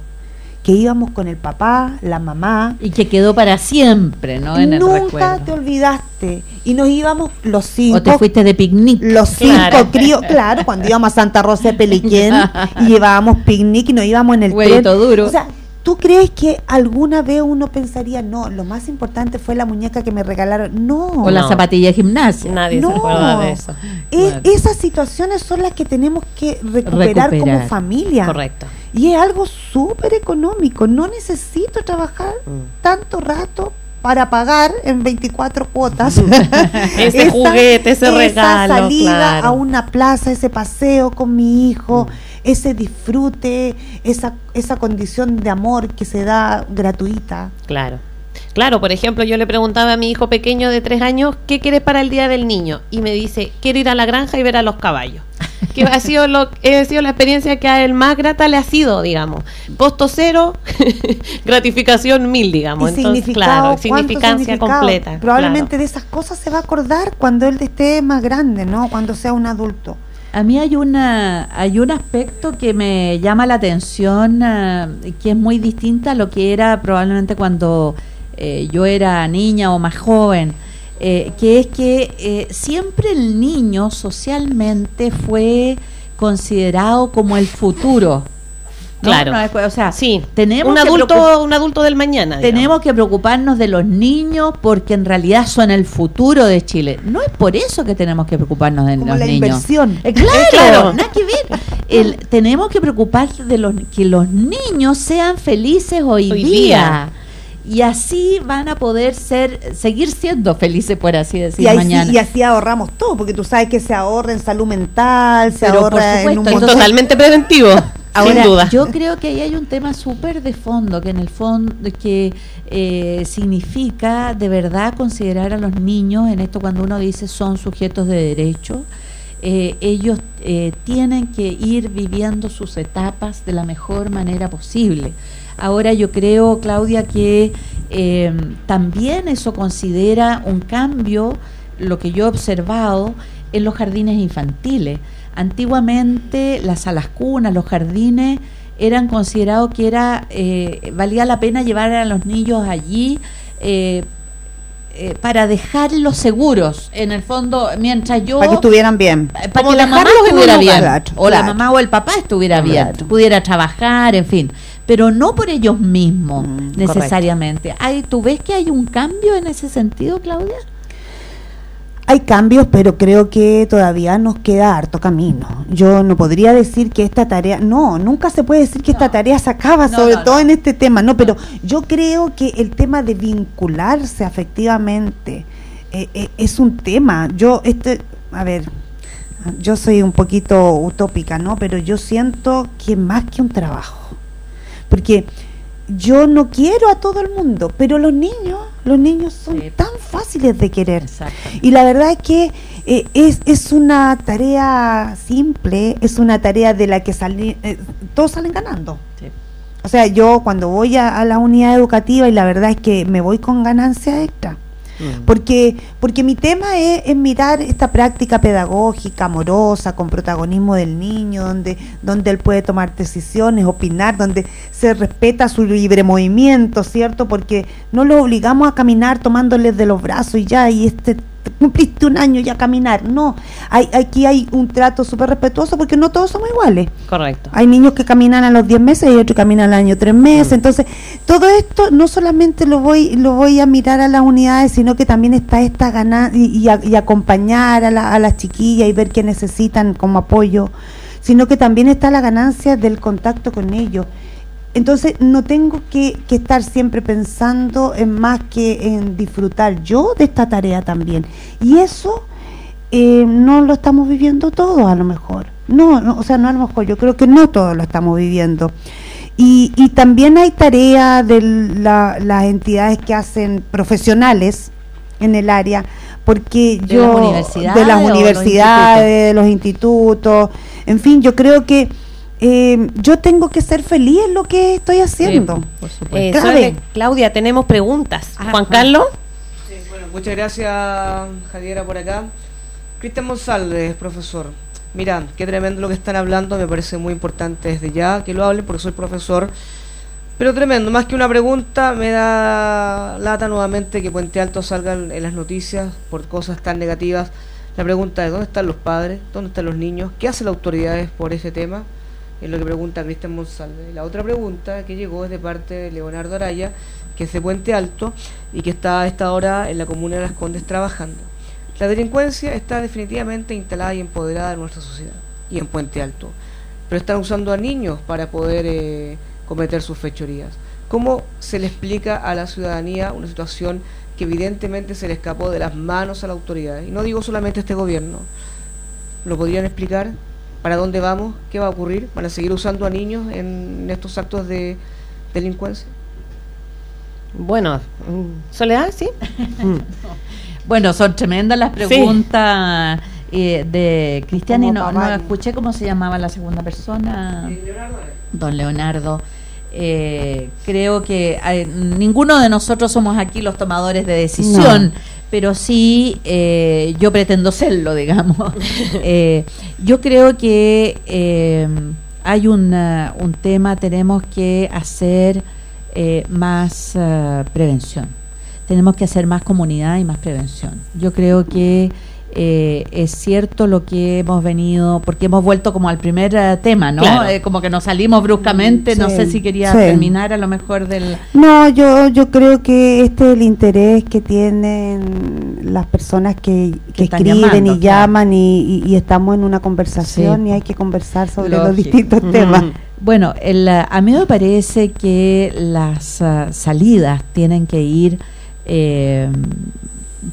que íbamos con el papá, la mamá. Y que quedó para siempre, ¿no? En el Nunca recuerdo. te olvidaste. Y nos íbamos los cinco. O te fuiste de picnic. Los cinco Claro. críos, claro, cuando íbamos a Santa Rosa de Peliquén y llevábamos picnic y nos íbamos en el Huevito tren. duro. O sea, ¿tú crees que alguna vez uno pensaría, no, lo más importante fue la muñeca que me regalaron? No. O la No. zapatilla de gimnasia. Nadie No. se acuerda de eso. E- Claro. Esas situaciones son las que tenemos que recuperar, como familia. Correcto. Y es algo súper económico. No necesito trabajar Mm. tanto rato para pagar en 24 cuotas Ese juguete, ese esa regalo, salida claro. a una plaza, ese paseo con mi hijo, Mm. ese disfrute, esa, esa condición de amor que se da gratuita. Claro. Claro, por ejemplo, yo le preguntaba a mi hijo pequeño de tres años, ¿qué quieres para el Día del Niño? Y me dice, quiero ir a la granja y ver a los caballos. Que ha sido, lo, ha sido la experiencia que a él más grata le ha sido, digamos. Costo cero, gratificación mil, digamos. y Entonces, significado, claro, ¿cuánto significancia significado? completa. Probablemente claro. de esas cosas se va a acordar cuando él esté más grande, ¿no? Cuando sea un adulto. A mí hay una hay un aspecto que me llama la atención ah, que es muy distinta a lo que era probablemente cuando eh, yo era niña o más joven. Eh, que es que eh, siempre el niño socialmente fue considerado como el futuro. Claro. o sea, sí. tenemos un adulto, un adulto del mañana. Tenemos que preocuparnos de los niños porque en realidad son el futuro de Chile. No es por eso que tenemos que preocuparnos de los la niños. Inversión. Eh, claro, nada que ver. tenemos que preocuparnos de los que los niños sean felices hoy, día y así van a poder ser seguir siendo felices por así decir y mañana y así ahorramos todo porque tú sabes que se ahorra en salud mental se ahorra en un totalmente preventivo Ahora, duda. yo creo que ahí hay un tema súper de fondo, que en el fondo que eh, significa de verdad considerar a los niños, en esto cuando uno dice son sujetos de derecho, eh, ellos eh, tienen que ir viviendo sus etapas de la mejor manera posible. Ahora yo creo, Claudia, que eh, también eso considera un cambio, lo que yo he observado, en los jardines infantiles. Antiguamente las salas cunas, los jardines eran considerados que era eh, valía la pena llevar a los niños allí eh, eh, para dejarlos seguros, en el fondo, mientras yo... Para que estuvieran bien. Para que la mamá estuviera bien. o la mamá o el papá estuviera bien, pudiera trabajar, en fin. Pero no por ellos mismos, mm, necesariamente. Hay, ¿Tú ves que hay un cambio en ese sentido, Claudia? Hay cambios, pero creo que todavía nos queda harto camino. Yo no podría decir que esta tarea, no, nunca se puede decir que esta tarea se acaba, sobre todo en este tema, no, pero yo creo que el tema de vincularse afectivamente eh, eh, es un tema. Yo, este, a ver, yo soy un poquito utópica, ¿no? Pero yo siento que más que un trabajo, porque yo no quiero a todo el mundo, pero los niños, los niños son tan fáciles de querer. Y la verdad es que eh, es, es una tarea simple, es una tarea de la que salen, eh, todos salen ganando. O sea, yo cuando voy a, a, la unidad educativa y la verdad es que me voy con ganancia extra. Mm. Porque, porque mi tema es, mirar esta práctica pedagógica, amorosa, con protagonismo del niño, donde, donde él puede tomar decisiones, opinar, donde se respeta su libre movimiento, ¿cierto? Porque no lo obligamos a caminar tomándoles de los brazos y ya, y este cumpliste un año ya caminar. No, hay, aquí hay un trato súper respetuoso porque no todos somos iguales. Correcto. Hay niños que caminan a los 10 meses y otros que caminan al año 3 meses. Mm. Entonces, todo esto no solamente lo voy lo voy a mirar a las unidades, sino que también está esta ganas y, acompañar a, a las chiquillas y ver qué necesitan como apoyo, sino que también está la ganancia del contacto con ellos entonces no tengo que, estar siempre pensando en más que en disfrutar yo de esta tarea también. Y eso eh, no lo estamos viviendo todos a lo mejor. No, o sea, no a lo mejor, yo creo que no todos lo estamos viviendo. Y, y también hay tareas de las entidades que hacen profesionales en el área, porque yo... De las universidades. De las universidades, de los institutos, en fin, yo creo que eh, yo tengo que ser feliz en lo que estoy haciendo. Eh, Claudia, tenemos preguntas. Ah, Juan Carlos. bueno, muchas gracias, Javiera, por acá. Cristian González, profesor. Mira, qué tremendo lo que están hablando, me parece muy importante desde ya que lo hablen porque soy profesor. Pero tremendo, más que una pregunta, me da lata nuevamente que Puente Alto salgan en las noticias por cosas tan negativas. La pregunta es, ¿dónde están los padres? ¿Dónde están los niños? ¿Qué hacen las autoridades por ese tema? Es lo que pregunta Cristian Monsalve. La otra pregunta que llegó es de parte de Leonardo Araya, que es de Puente Alto y que está a esta hora en la comuna de Las Condes trabajando. La delincuencia está definitivamente instalada y empoderada en nuestra sociedad y en Puente Alto, pero están usando a niños para poder eh, cometer sus fechorías. ¿Cómo se le explica a la ciudadanía una situación que evidentemente se le escapó de las manos a la autoridad? Y no digo solamente este gobierno. ¿Lo podrían explicar? ¿Para dónde vamos? ¿Qué va a ocurrir? ¿Van a seguir usando a niños en estos actos de delincuencia? Bueno, Soledad, sí. bueno, son tremendas las preguntas eh, de Cristian y no, escuché cómo se llamaba la segunda persona. Don Leonardo. Eh, creo que eh, ninguno de nosotros somos aquí los tomadores de decisión pero sí eh, yo pretendo serlo, digamos. Eh, yo creo que eh, hay un tema, tenemos que hacer más prevención. tenemos que hacer más comunidad y más prevención. Yo creo que eh, es cierto lo que hemos venido, porque hemos vuelto como al primer eh, tema, ¿no? Eh, como que nos salimos bruscamente, no sé si quería terminar a lo mejor del... No, yo, yo creo que este es el interés que tienen las personas que, escriben y llaman y, estamos en una conversación y hay que conversar sobre los distintos temas. Bueno, el, a mí me parece que las ah, salidas tienen que ir eh,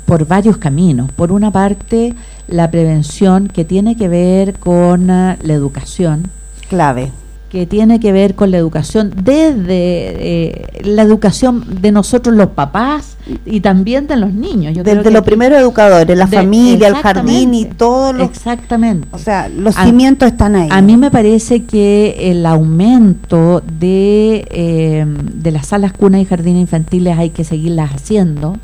por varios caminos. Por una parte, la prevención que tiene que ver con ah, la educación. Clave que tiene que ver con la educación, desde eh, la educación de nosotros los papás y también de los niños. Yo desde los primeros educadores, la familia, el jardín y todo lo... Exactamente. O sea, los cimientos están ahí. A mí me parece que el aumento de, eh, de las salas cunas y jardines infantiles hay que seguirlas haciendo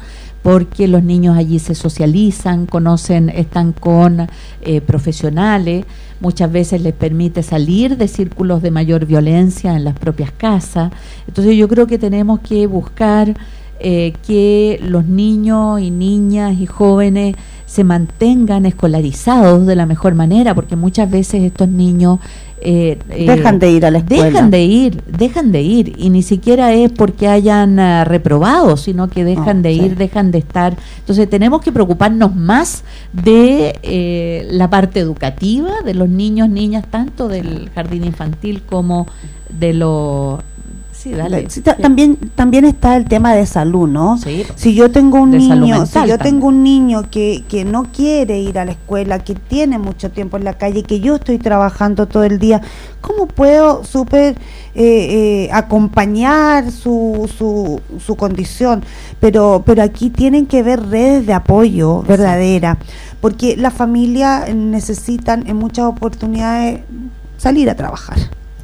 porque los niños allí se socializan, conocen, están con eh, profesionales, muchas veces les permite salir de círculos de mayor violencia en las propias casas. Entonces yo creo que tenemos que buscar eh, que los niños y niñas y jóvenes se mantengan escolarizados de la mejor manera, porque muchas veces estos niños eh, eh, dejan de ir a la escuela. Dejan de ir, dejan de ir, y ni siquiera es porque hayan ah, reprobado, sino que dejan de ir, dejan de estar. Entonces tenemos que preocuparnos más de eh, la parte educativa de los niños, niñas, tanto del jardín infantil como de los también, también está el tema de salud, ¿no? si yo tengo un niño, si yo tengo un niño que, que no quiere ir a la escuela, que tiene mucho tiempo en la calle, que yo estoy trabajando todo el día, ¿cómo puedo súper eh, eh, acompañar su, su, su condición? Pero, pero aquí tienen que ver redes de apoyo verdadera, porque las familias necesitan en muchas oportunidades salir a trabajar.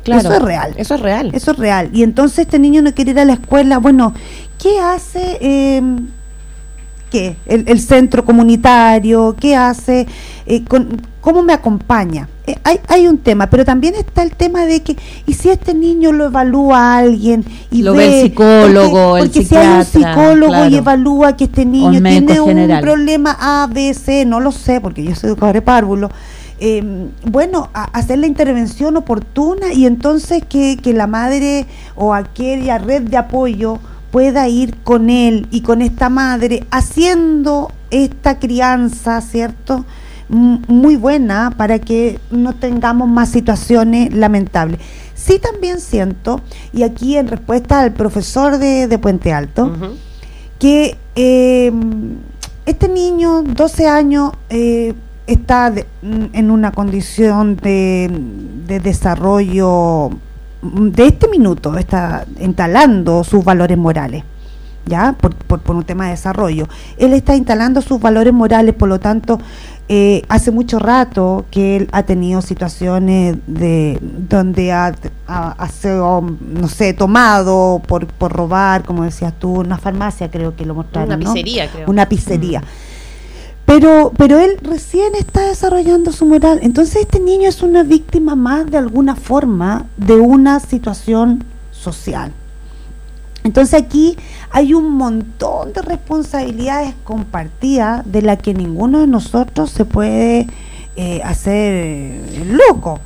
Eso es real. Eso es real. Eso es real. Y entonces este niño no quiere ir a la escuela. Bueno, ¿qué hace? Em, ¿Qué? El, centro comunitario, ¿qué hace? Eh, ¿Cómo me acompaña? Eh, hay, hay un tema, pero también está el tema de que, ¿y si este niño lo evalúa alguien? y Lo ve, el psicólogo, porque, si hay un psicólogo y evalúa que este niño tiene un problema A, B, C, no lo sé, porque yo soy educador de párvulo, eh, bueno, hacer la intervención oportuna y entonces que, la madre o aquella red de apoyo pueda ir con él y con esta madre haciendo esta crianza, ¿cierto? muy buena para que no tengamos más situaciones lamentables. Sí también siento, y aquí en respuesta al profesor de, Puente Alto, que eh, este niño, 12 años, eh, está mm, en una condición de, desarrollo mm, de este minuto, está instalando sus valores morales. ¿Ya? Por, por, un tema de desarrollo. Él está instalando sus valores morales, por lo tanto, eh, hace mucho rato que él ha tenido situaciones de donde ha, ha, no sé, tomado por, por robar, como decías tú, una farmacia creo que lo mostraron. Una pizzería, creo. Una pizzería. Mm. Pero, pero él recién está desarrollando su moral. Entonces este niño es una víctima más de alguna forma de una situación social. Entonces aquí hay un montón de responsabilidades compartidas de las que ninguno de nosotros se puede eh, hacer loco.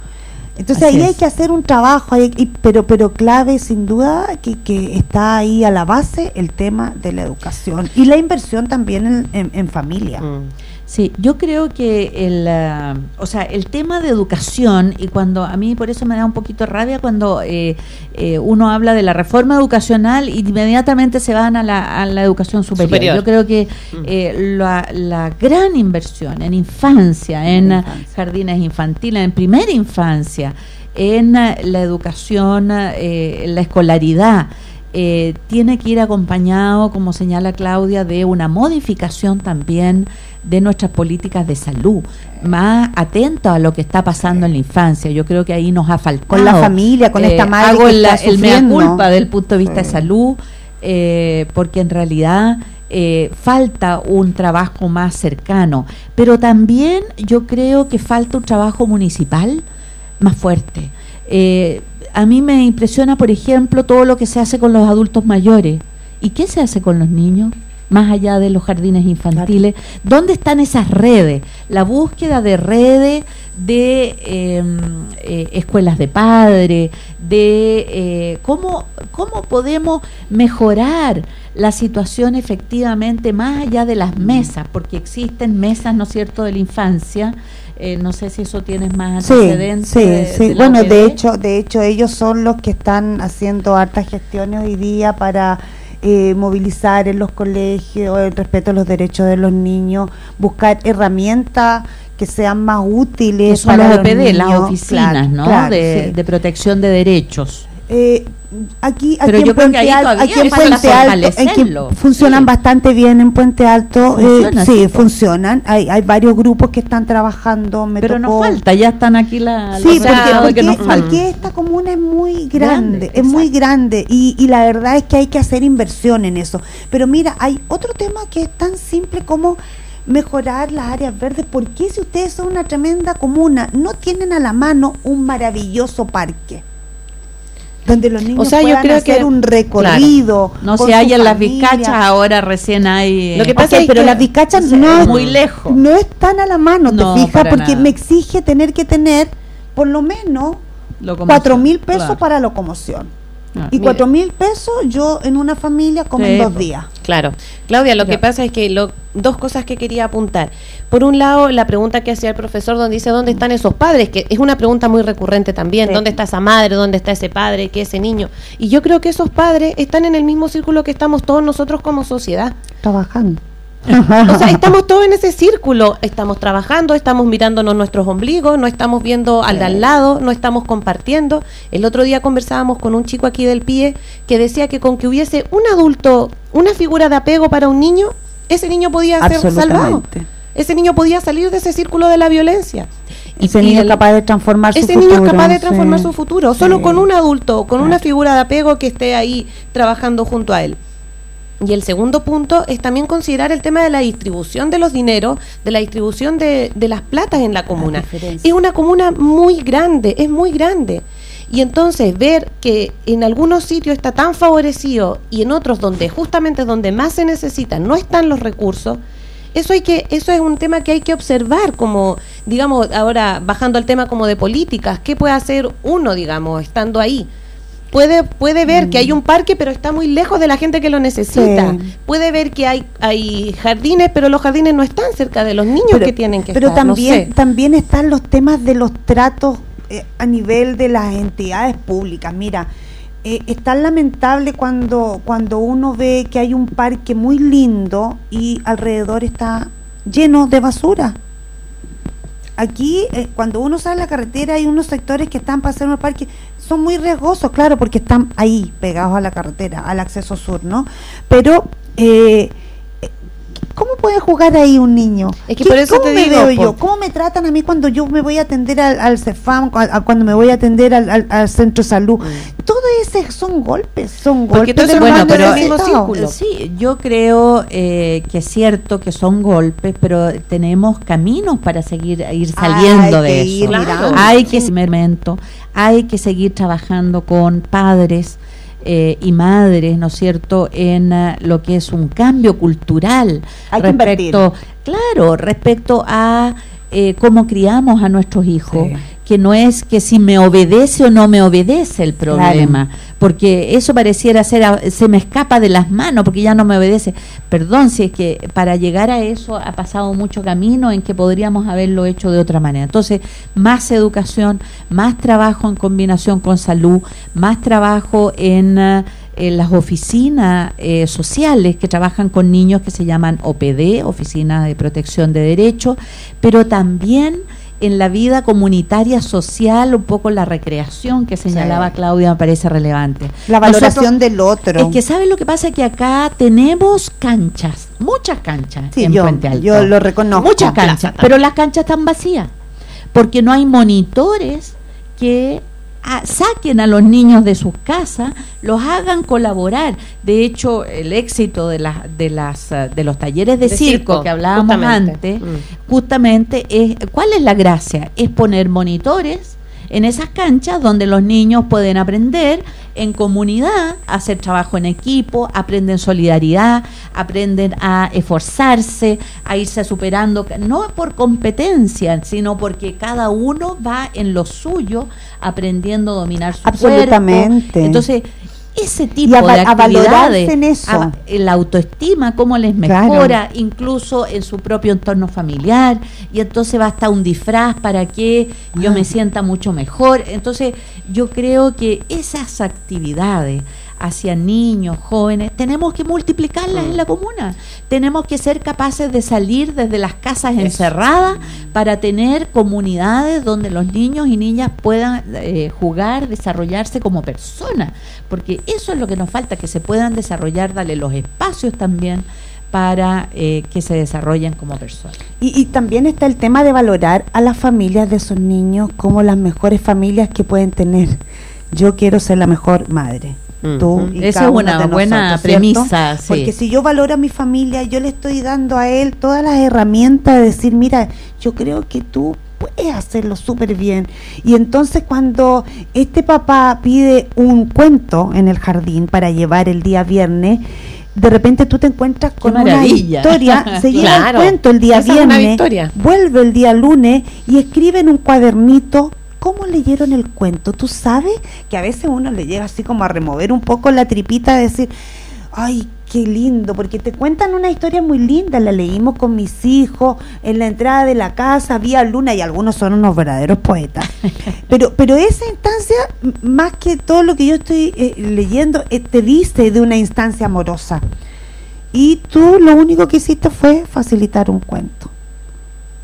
Entonces ahí hay que hacer un trabajo, pero pero clave sin duda que, que, está ahí a la base el tema de la educación y la inversión también en, familia. Mm. Sí, yo creo que el, ah, o sea, el tema de educación, y cuando a mí por eso me da un poquito rabia cuando eh, eh, uno habla de la reforma educacional y inmediatamente se van a la, a la educación superior. Yo creo que mm. eh, la, la, gran inversión en infancia, en jardines infantiles, en primera infancia, en la educación, en la escolaridad, tiene que ir acompañado, como señala Claudia, de una modificación también de nuestras políticas de salud, más atento a lo que está pasando en la infancia. Yo creo que ahí nos ha faltado. Con la familia, con esta eh, madre. Hago el mea culpa del punto de vista de salud, eh, porque en realidad eh, falta un trabajo más cercano. Pero también yo creo que falta un trabajo municipal más fuerte. A mí me impresiona, por ejemplo, todo lo que se hace con los adultos mayores. ¿Y qué se hace con los niños? más allá de los jardines infantiles. ¿Dónde están esas redes? La búsqueda de redes de em, eh, escuelas de padres, de eh, cómo, cómo podemos mejorar la situación efectivamente más allá de las mesas, porque existen mesas, ¿no es cierto?, de la infancia. Eh, no sé si eso tienes más antecedentes. Sí, sí, bueno, de hecho, de hecho ellos son los que están haciendo hartas gestiones hoy día para eh, movilizar en los colegios el respeto a los derechos de los niños, buscar herramientas que sean más útiles para los, OPD, las oficinas ¿no? de, de, protección de derechos. Eh, aquí, aquí en Puente Alto, aquí en Puente Alto funcionan bastante bien en Puente Alto. Eh, sí, funcionan. Hay, hay varios grupos que están trabajando. Pero nos falta, ya están aquí la. Sí, porque, porque, esta comuna es muy grande, es muy grande y, y la verdad es que hay que hacer inversión en eso. Pero mira, hay otro tema que es tan simple como mejorar las áreas verdes. ¿Por qué si ustedes son una tremenda comuna no tienen a la mano un maravilloso parque? Donde los niños o sea, puedan yo creo hacer un recorrido. No se hay en las vizcachas, ahora recién hay. Lo que pasa es pero las vizcachas no es muy lejos. No están a la mano, te fijas, porque me exige tener que tener por lo menos cuatro mil pesos para locomoción. Ah, y cuatro mil pesos yo en una familia como en dos días. Claro. Claudia, lo que pasa es que lo, dos cosas que quería apuntar. Por un lado, la pregunta que hacía el profesor, donde dice, ¿dónde están esos padres? Que es una pregunta muy recurrente también. ¿Dónde está esa madre? ¿Dónde está ese padre? ¿Qué ese niño? Y yo creo que esos padres están en el mismo círculo que estamos todos nosotros como sociedad. Trabajando o sea, estamos todos en ese círculo, estamos trabajando, estamos mirándonos nuestros ombligos, no estamos viendo al de al lado, no estamos compartiendo. El otro día conversábamos con un chico aquí del pie que decía que con que hubiese un adulto, una figura de apego para un niño, ese niño podía ser salvado. Ese niño podía salir de ese círculo de la violencia. Y ese niño es capaz de transformar su futuro. Ese niño es capaz de transformar su futuro, solo con un adulto, con una figura de apego que esté ahí trabajando junto a él. Y el segundo punto es también considerar el tema de la distribución de los dineros, de la distribución de, de las platas en la comuna. es una comuna muy grande, es muy grande. Y entonces ver que en algunos sitios está tan favorecido y en otros donde justamente donde más se necesitan no están los recursos, eso hay que eso es un tema que hay que observar como digamos ahora bajando al tema como de políticas, qué puede hacer uno, digamos, estando ahí puede, puede ver que hay un parque, pero está muy lejos de la gente que lo necesita. Puede ver que hay, hay jardines, pero los jardines no están cerca de los niños que tienen que pero estar. Pero también, también están los temas de los tratos eh, a nivel de las entidades públicas. Mira, eh, es tan lamentable cuando, cuando uno ve que hay un parque muy lindo y alrededor está lleno de basura. Aquí, eh, cuando uno sale a la carretera, hay unos sectores que están para hacer un parque son muy riesgosos, claro, porque están ahí, pegados a la carretera, al acceso sur, ¿no? Pero eh, ¿Cómo puede jugar ahí un niño? Es que por eso ¿Cómo te me veo yo? ¿Cómo me tratan a mí cuando yo me voy a atender al, al CEFAM, cuando me voy a atender al, centro de salud? Mm. Todo ese son golpes, son golpes. De bueno, pero mismo círculo. Sí, yo creo eh, que es cierto que son golpes, pero tenemos caminos para seguir ir saliendo de eso. Hay que momento, hay que seguir trabajando con padres eh, y madres, ¿no es cierto?, en uh, lo que es un cambio cultural Hay respecto, claro, respecto a eh, cómo criamos a nuestros hijos, que no es que si me obedece o no me obedece el problema, porque eso pareciera ser, se me escapa de las manos porque ya no me obedece. Perdón, si es que para llegar a eso ha pasado mucho camino en que podríamos haberlo hecho de otra manera. Entonces, más educación, más trabajo en combinación con salud, más trabajo en... Eh, en las oficinas eh, sociales que trabajan con niños que se llaman OPD, Oficina de Protección de Derechos, pero también en la vida comunitaria social, un poco la recreación que señalaba Claudia me parece relevante. La valoración del otro. Es que ¿sabes lo que pasa? Que acá tenemos canchas, muchas canchas en yo, Puente Alto. Yo lo reconozco. Muchas canchas, pero las canchas están vacías, porque no hay monitores que saquen a los niños de sus casas, los hagan colaborar. De hecho, el éxito de, las de, las, eh, de los talleres de, circo, que hablábamos antes, mm. justamente es, ¿cuál es la gracia? Es poner monitores en esas canchas donde los niños pueden aprender en comunidad, hacer trabajo en equipo, aprenden solidaridad, aprenden a esforzarse, a irse superando, no por competencia, sino porque cada uno va en lo suyo aprendiendo a dominar su Absolutamente. cuerpo. Entonces, ese tipo de actividades, en eso. la autoestima, cómo les mejora, incluso en su propio entorno familiar, y entonces basta un disfraz para que yo me ah. sienta mucho mejor. Entonces, yo creo que esas actividades hacia niños, jóvenes, tenemos que multiplicarlas en la mm. comuna. Tenemos que ser capaces de salir desde las casas encerradas para tener comunidades donde los niños y niñas puedan eh, jugar, desarrollarse como personas, porque eso es lo que nos falta, que se puedan desarrollar, darle los espacios también para eh, que se desarrollen como personas. Y, y, también está el tema de valorar a las familias de esos niños como las mejores familias que pueden tener. Yo quiero ser la mejor madre esa es una buena premisa. Porque si yo valoro a mi familia, yo le estoy dando a él todas las herramientas de decir, mira, yo creo que tú puedes hacerlo súper bien. Y entonces cuando este papá pide un cuento en el jardín para llevar el día viernes, de repente tú te encuentras con una historia, se lleva el cuento el día viernes, vuelve el día lunes y escribe en un cuadernito cómo leyeron el cuento. Tú sabes que a veces uno le llega así como a remover un poco la tripita, de decir, ay, qué lindo, porque te cuentan una historia muy linda, la leímos con mis hijos, en la entrada de la casa había luna y algunos son unos verdaderos poetas. Pero, pero esa instancia, más que todo lo que yo estoy eh, leyendo, eh, te dice de una instancia amorosa. Y tú lo único que hiciste fue facilitar un cuento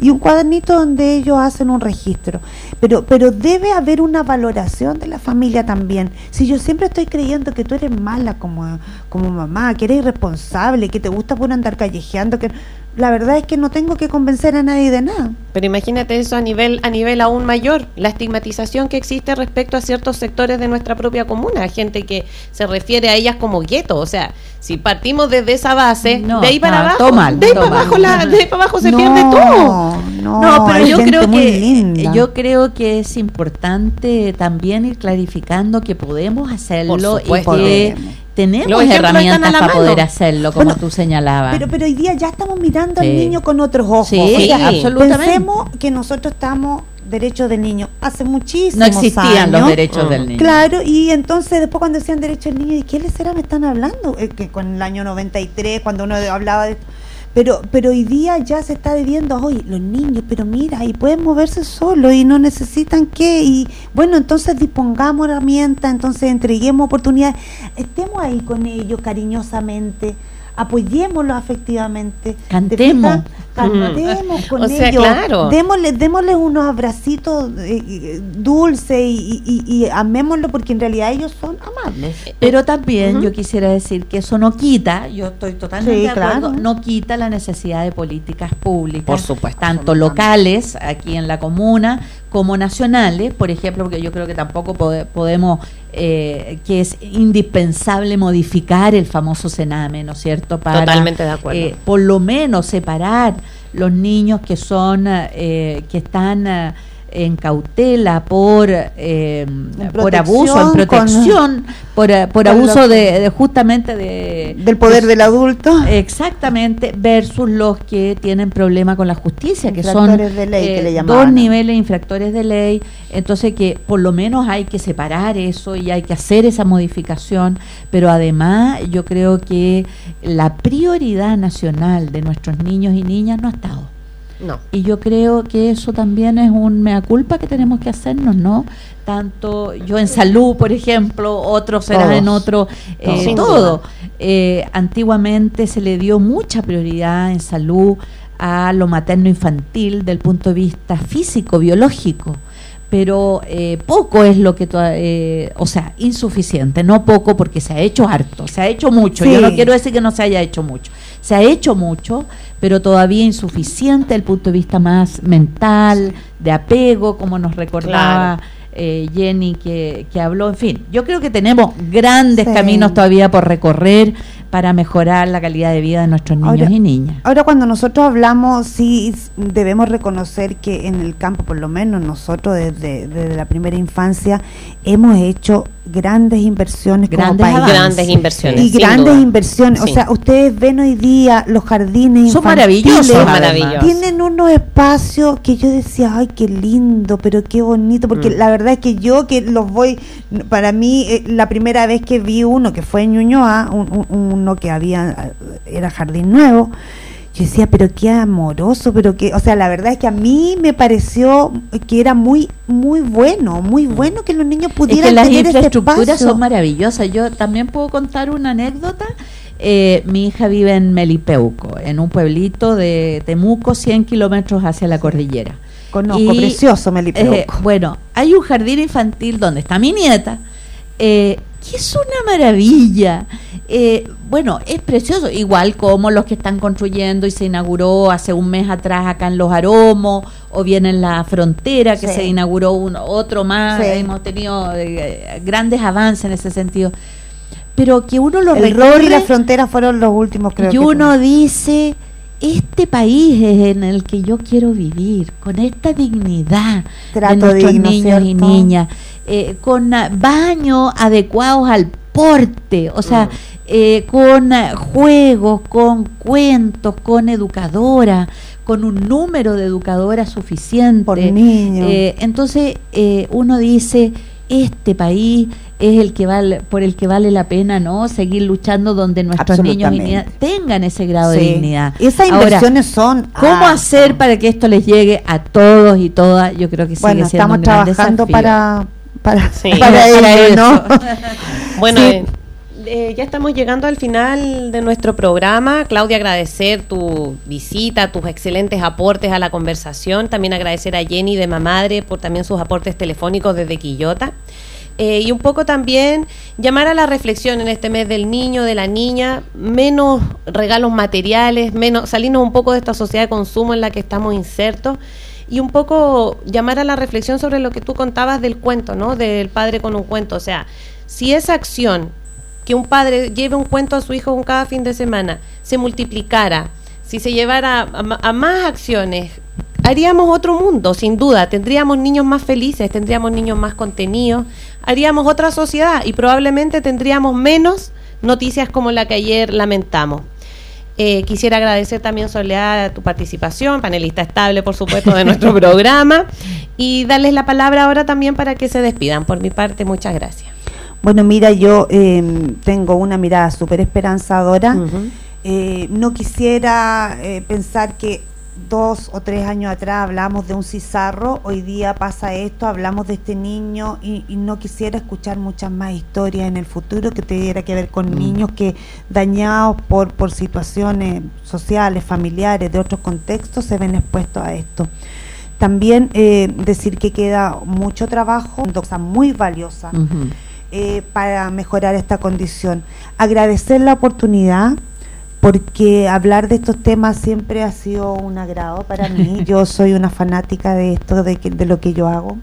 y un cuadernito donde ellos hacen un registro. Pero, pero debe haber una valoración de la familia también. Si yo siempre estoy creyendo que tú eres mala como, como mamá, que eres irresponsable, que te gusta por andar callejeando, que la verdad es que no tengo que convencer a nadie de nada. Pero imagínate eso a nivel a nivel aún mayor, la estigmatización que existe respecto a ciertos sectores de nuestra propia comuna, gente que se refiere a ellas como gueto, o sea, si partimos desde esa base, de ahí para abajo, de ahí para abajo, la, de ahí para abajo se pierde todo. No, pero yo creo que yo creo que es importante también ir clarificando que podemos hacerlo y que tenemos herramientas para poder hacerlo, como tú señalabas. Pero, pero hoy día ya estamos mirando al niño con otros ojos. Sí, absolutamente. Pensemos que nosotros estamos derechos del niño hace muchísimos No existían los derechos del niño. Claro, y entonces después cuando decían derechos del niño, ¿y qué les era me están hablando? Eh, que con el año 93, cuando uno hablaba de pero, pero hoy día ya se está viviendo, hoy los niños, pero mira, y pueden moverse solos y no necesitan qué. Y bueno, entonces dispongamos herramientas, entonces entreguemos oportunidades, estemos ahí con ellos cariñosamente apoyémoslo afectivamente. Cantemos. Cantemos con ellos. Démosle, démosle unos abracitos eh, dulces y, y, amémoslo porque en realidad ellos son amables. Pero también yo quisiera decir que eso no quita, yo estoy totalmente de acuerdo, no quita la necesidad de políticas públicas, por supuesto, tanto locales aquí en la comuna como nacionales, por ejemplo, porque yo creo que tampoco podemos, eh, que es indispensable modificar el famoso Sename, ¿no es cierto? Para, Totalmente de acuerdo. Eh, por lo menos separar los niños que son, eh, que están en cautela por eh, por abuso en protección por, por abuso de, justamente de del poder del adulto. Exactamente versus los que tienen problema con la justicia que son eh, dos niveles infractores de ley. Entonces que por lo menos hay que separar eso y hay que hacer esa modificación pero además yo creo que la prioridad nacional de nuestros niños y niñas no ha estado no. Y yo creo que eso también es un mea culpa que tenemos que hacernos, ¿no? Tanto yo en salud, por ejemplo, otros serán en otro, eh, todo. Eh, antiguamente se le dio mucha prioridad en salud a lo materno-infantil del punto de vista físico, biológico pero eh, poco es lo que, eh, o sea, insuficiente, no poco porque se ha hecho harto, se ha hecho mucho, yo no quiero decir que no se haya hecho mucho, se ha hecho mucho, pero todavía insuficiente desde el punto de vista más mental, de apego, como nos recordaba. Eh, Jenny que, que, habló, en fin, yo creo que tenemos grandes caminos todavía por recorrer para mejorar la calidad de vida de nuestros niños y niñas. Ahora cuando nosotros hablamos, sí debemos reconocer que en el campo, por lo menos nosotros desde, desde la primera infancia, hemos hecho grandes inversiones grandes, grandes inversiones y grandes inversiones. O sea ustedes ven hoy día los jardines son maravillosos tienen unos espacios que yo decía ay qué lindo pero qué bonito porque mm. la verdad es que yo que los voy para mí eh, la primera vez que vi uno que fue en Ñuñoa uno que había era jardín nuevo yo decía, pero qué amoroso, pero que, o sea, la verdad es que a mí me pareció que era muy, muy bueno, muy bueno que los niños pudieran es que las infraestructuras son maravillosas. Yo también puedo contar una anécdota. Eh, mi hija vive en Melipeuco, en un pueblito de Temuco, 100 kilómetros hacia la cordillera. Conozco, precioso Melipeuco. Eh, bueno, hay un jardín infantil donde está mi nieta, eh, que es una maravilla. Eh, bueno, es precioso, igual como los que están construyendo y se inauguró hace un mes atrás acá en Los Aromos, o bien en la frontera que se inauguró uno, otro más, hemos tenido eh, grandes avances en ese sentido. Pero que uno lo El y la frontera fueron los últimos, creo. Y uno dice, este país es en el que yo quiero vivir, con esta dignidad de nuestros niños y niñas, eh, con baños adecuados al porte, o sea, mm. Eh, con juegos, con cuentos, con educadora, con un número de educadoras suficiente. Por niño. Eh, entonces eh, uno dice, este país es el que vale, por el que vale la pena no seguir luchando donde nuestros niños y niñas tengan ese grado de dignidad. Esas inversiones son cómo hacer para que esto les llegue a todos y todas. Yo creo que bueno, sigue estamos trabajando para para, para, ¿no? bueno. Eh, ya estamos llegando al final de nuestro programa. Claudia, agradecer tu visita, tus excelentes aportes a la conversación. También agradecer a Jenny de Mamadre por también sus aportes telefónicos desde Quillota. Eh, y un poco también llamar a la reflexión en este mes del niño, de la niña, menos regalos materiales, menos salirnos un poco de esta sociedad de consumo en la que estamos insertos y un poco llamar a la reflexión sobre lo que tú contabas del cuento, ¿no? Del padre con un cuento. O sea, si esa acción que un padre lleve un cuento a su hijo cada fin de semana se multiplicara, si se llevara a, más acciones, haríamos otro mundo, sin duda. Tendríamos niños más felices, tendríamos niños más contenidos, haríamos otra sociedad y probablemente tendríamos menos noticias como la que ayer lamentamos. Eh, quisiera agradecer también, Soledad, tu participación, panelista estable, por supuesto, de nuestro programa, y darles la palabra ahora también para que se despidan. Por mi parte, muchas gracias. Bueno, mira, yo em, tengo una mirada súper esperanzadora. Eh, no quisiera eh, pensar que dos o tres años atrás hablamos de un cizarro, hoy día pasa esto, hablamos de este niño y, no quisiera escuchar muchas más historias en el futuro que tuviera que ver con mm. niños que dañados por, por situaciones sociales, familiares, de otros contextos, se ven expuestos a esto. También eh, decir que queda mucho trabajo, cosa muy valiosa. Eh, para mejorar esta condición. Agradecer la oportunidad porque hablar de estos temas siempre ha sido un agrado para mí. Yo soy una fanática de esto, de, de lo que yo hago.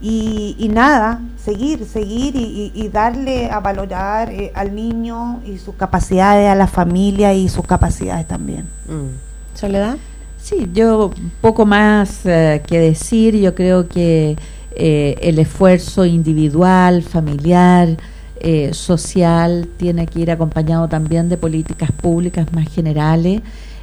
Y, nada, seguir, seguir y, darle a valorar eh, al niño y sus capacidades, a la familia y sus capacidades también. Mm. ¿Soledad? Sí, yo poco más eh, que decir, yo creo que eh, el esfuerzo individual, familiar, eh, social, tiene que ir acompañado también de políticas públicas más generales,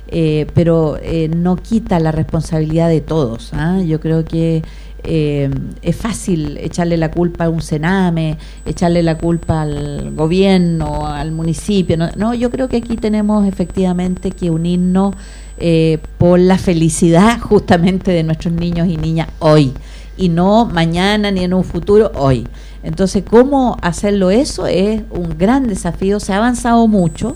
eh, pero no quita la responsabilidad de todos. ¿ah? Yo creo que es fácil echarle la culpa a un cename, echarle la culpa al gobierno, al municipio. No, yo creo que aquí tenemos efectivamente que unirnos por la felicidad justamente de nuestros niños y niñas hoy y no mañana ni en un futuro, hoy. Entonces, ¿cómo hacerlo eso? Es un gran desafío, se ha avanzado mucho,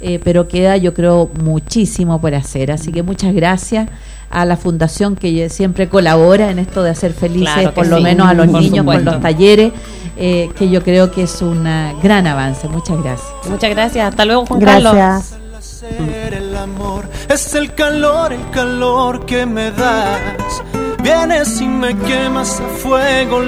eh, pero queda yo creo muchísimo por hacer. Así que muchas gracias a la fundación que siempre colabora en esto de hacer felices por lo menos a los niños con los talleres, eh, que yo creo que es un gran avance. Muchas gracias. Muchas gracias. Hasta luego, Juan gracias. El amor es el calor, el calor que me das Vienes y me quemas a fuego.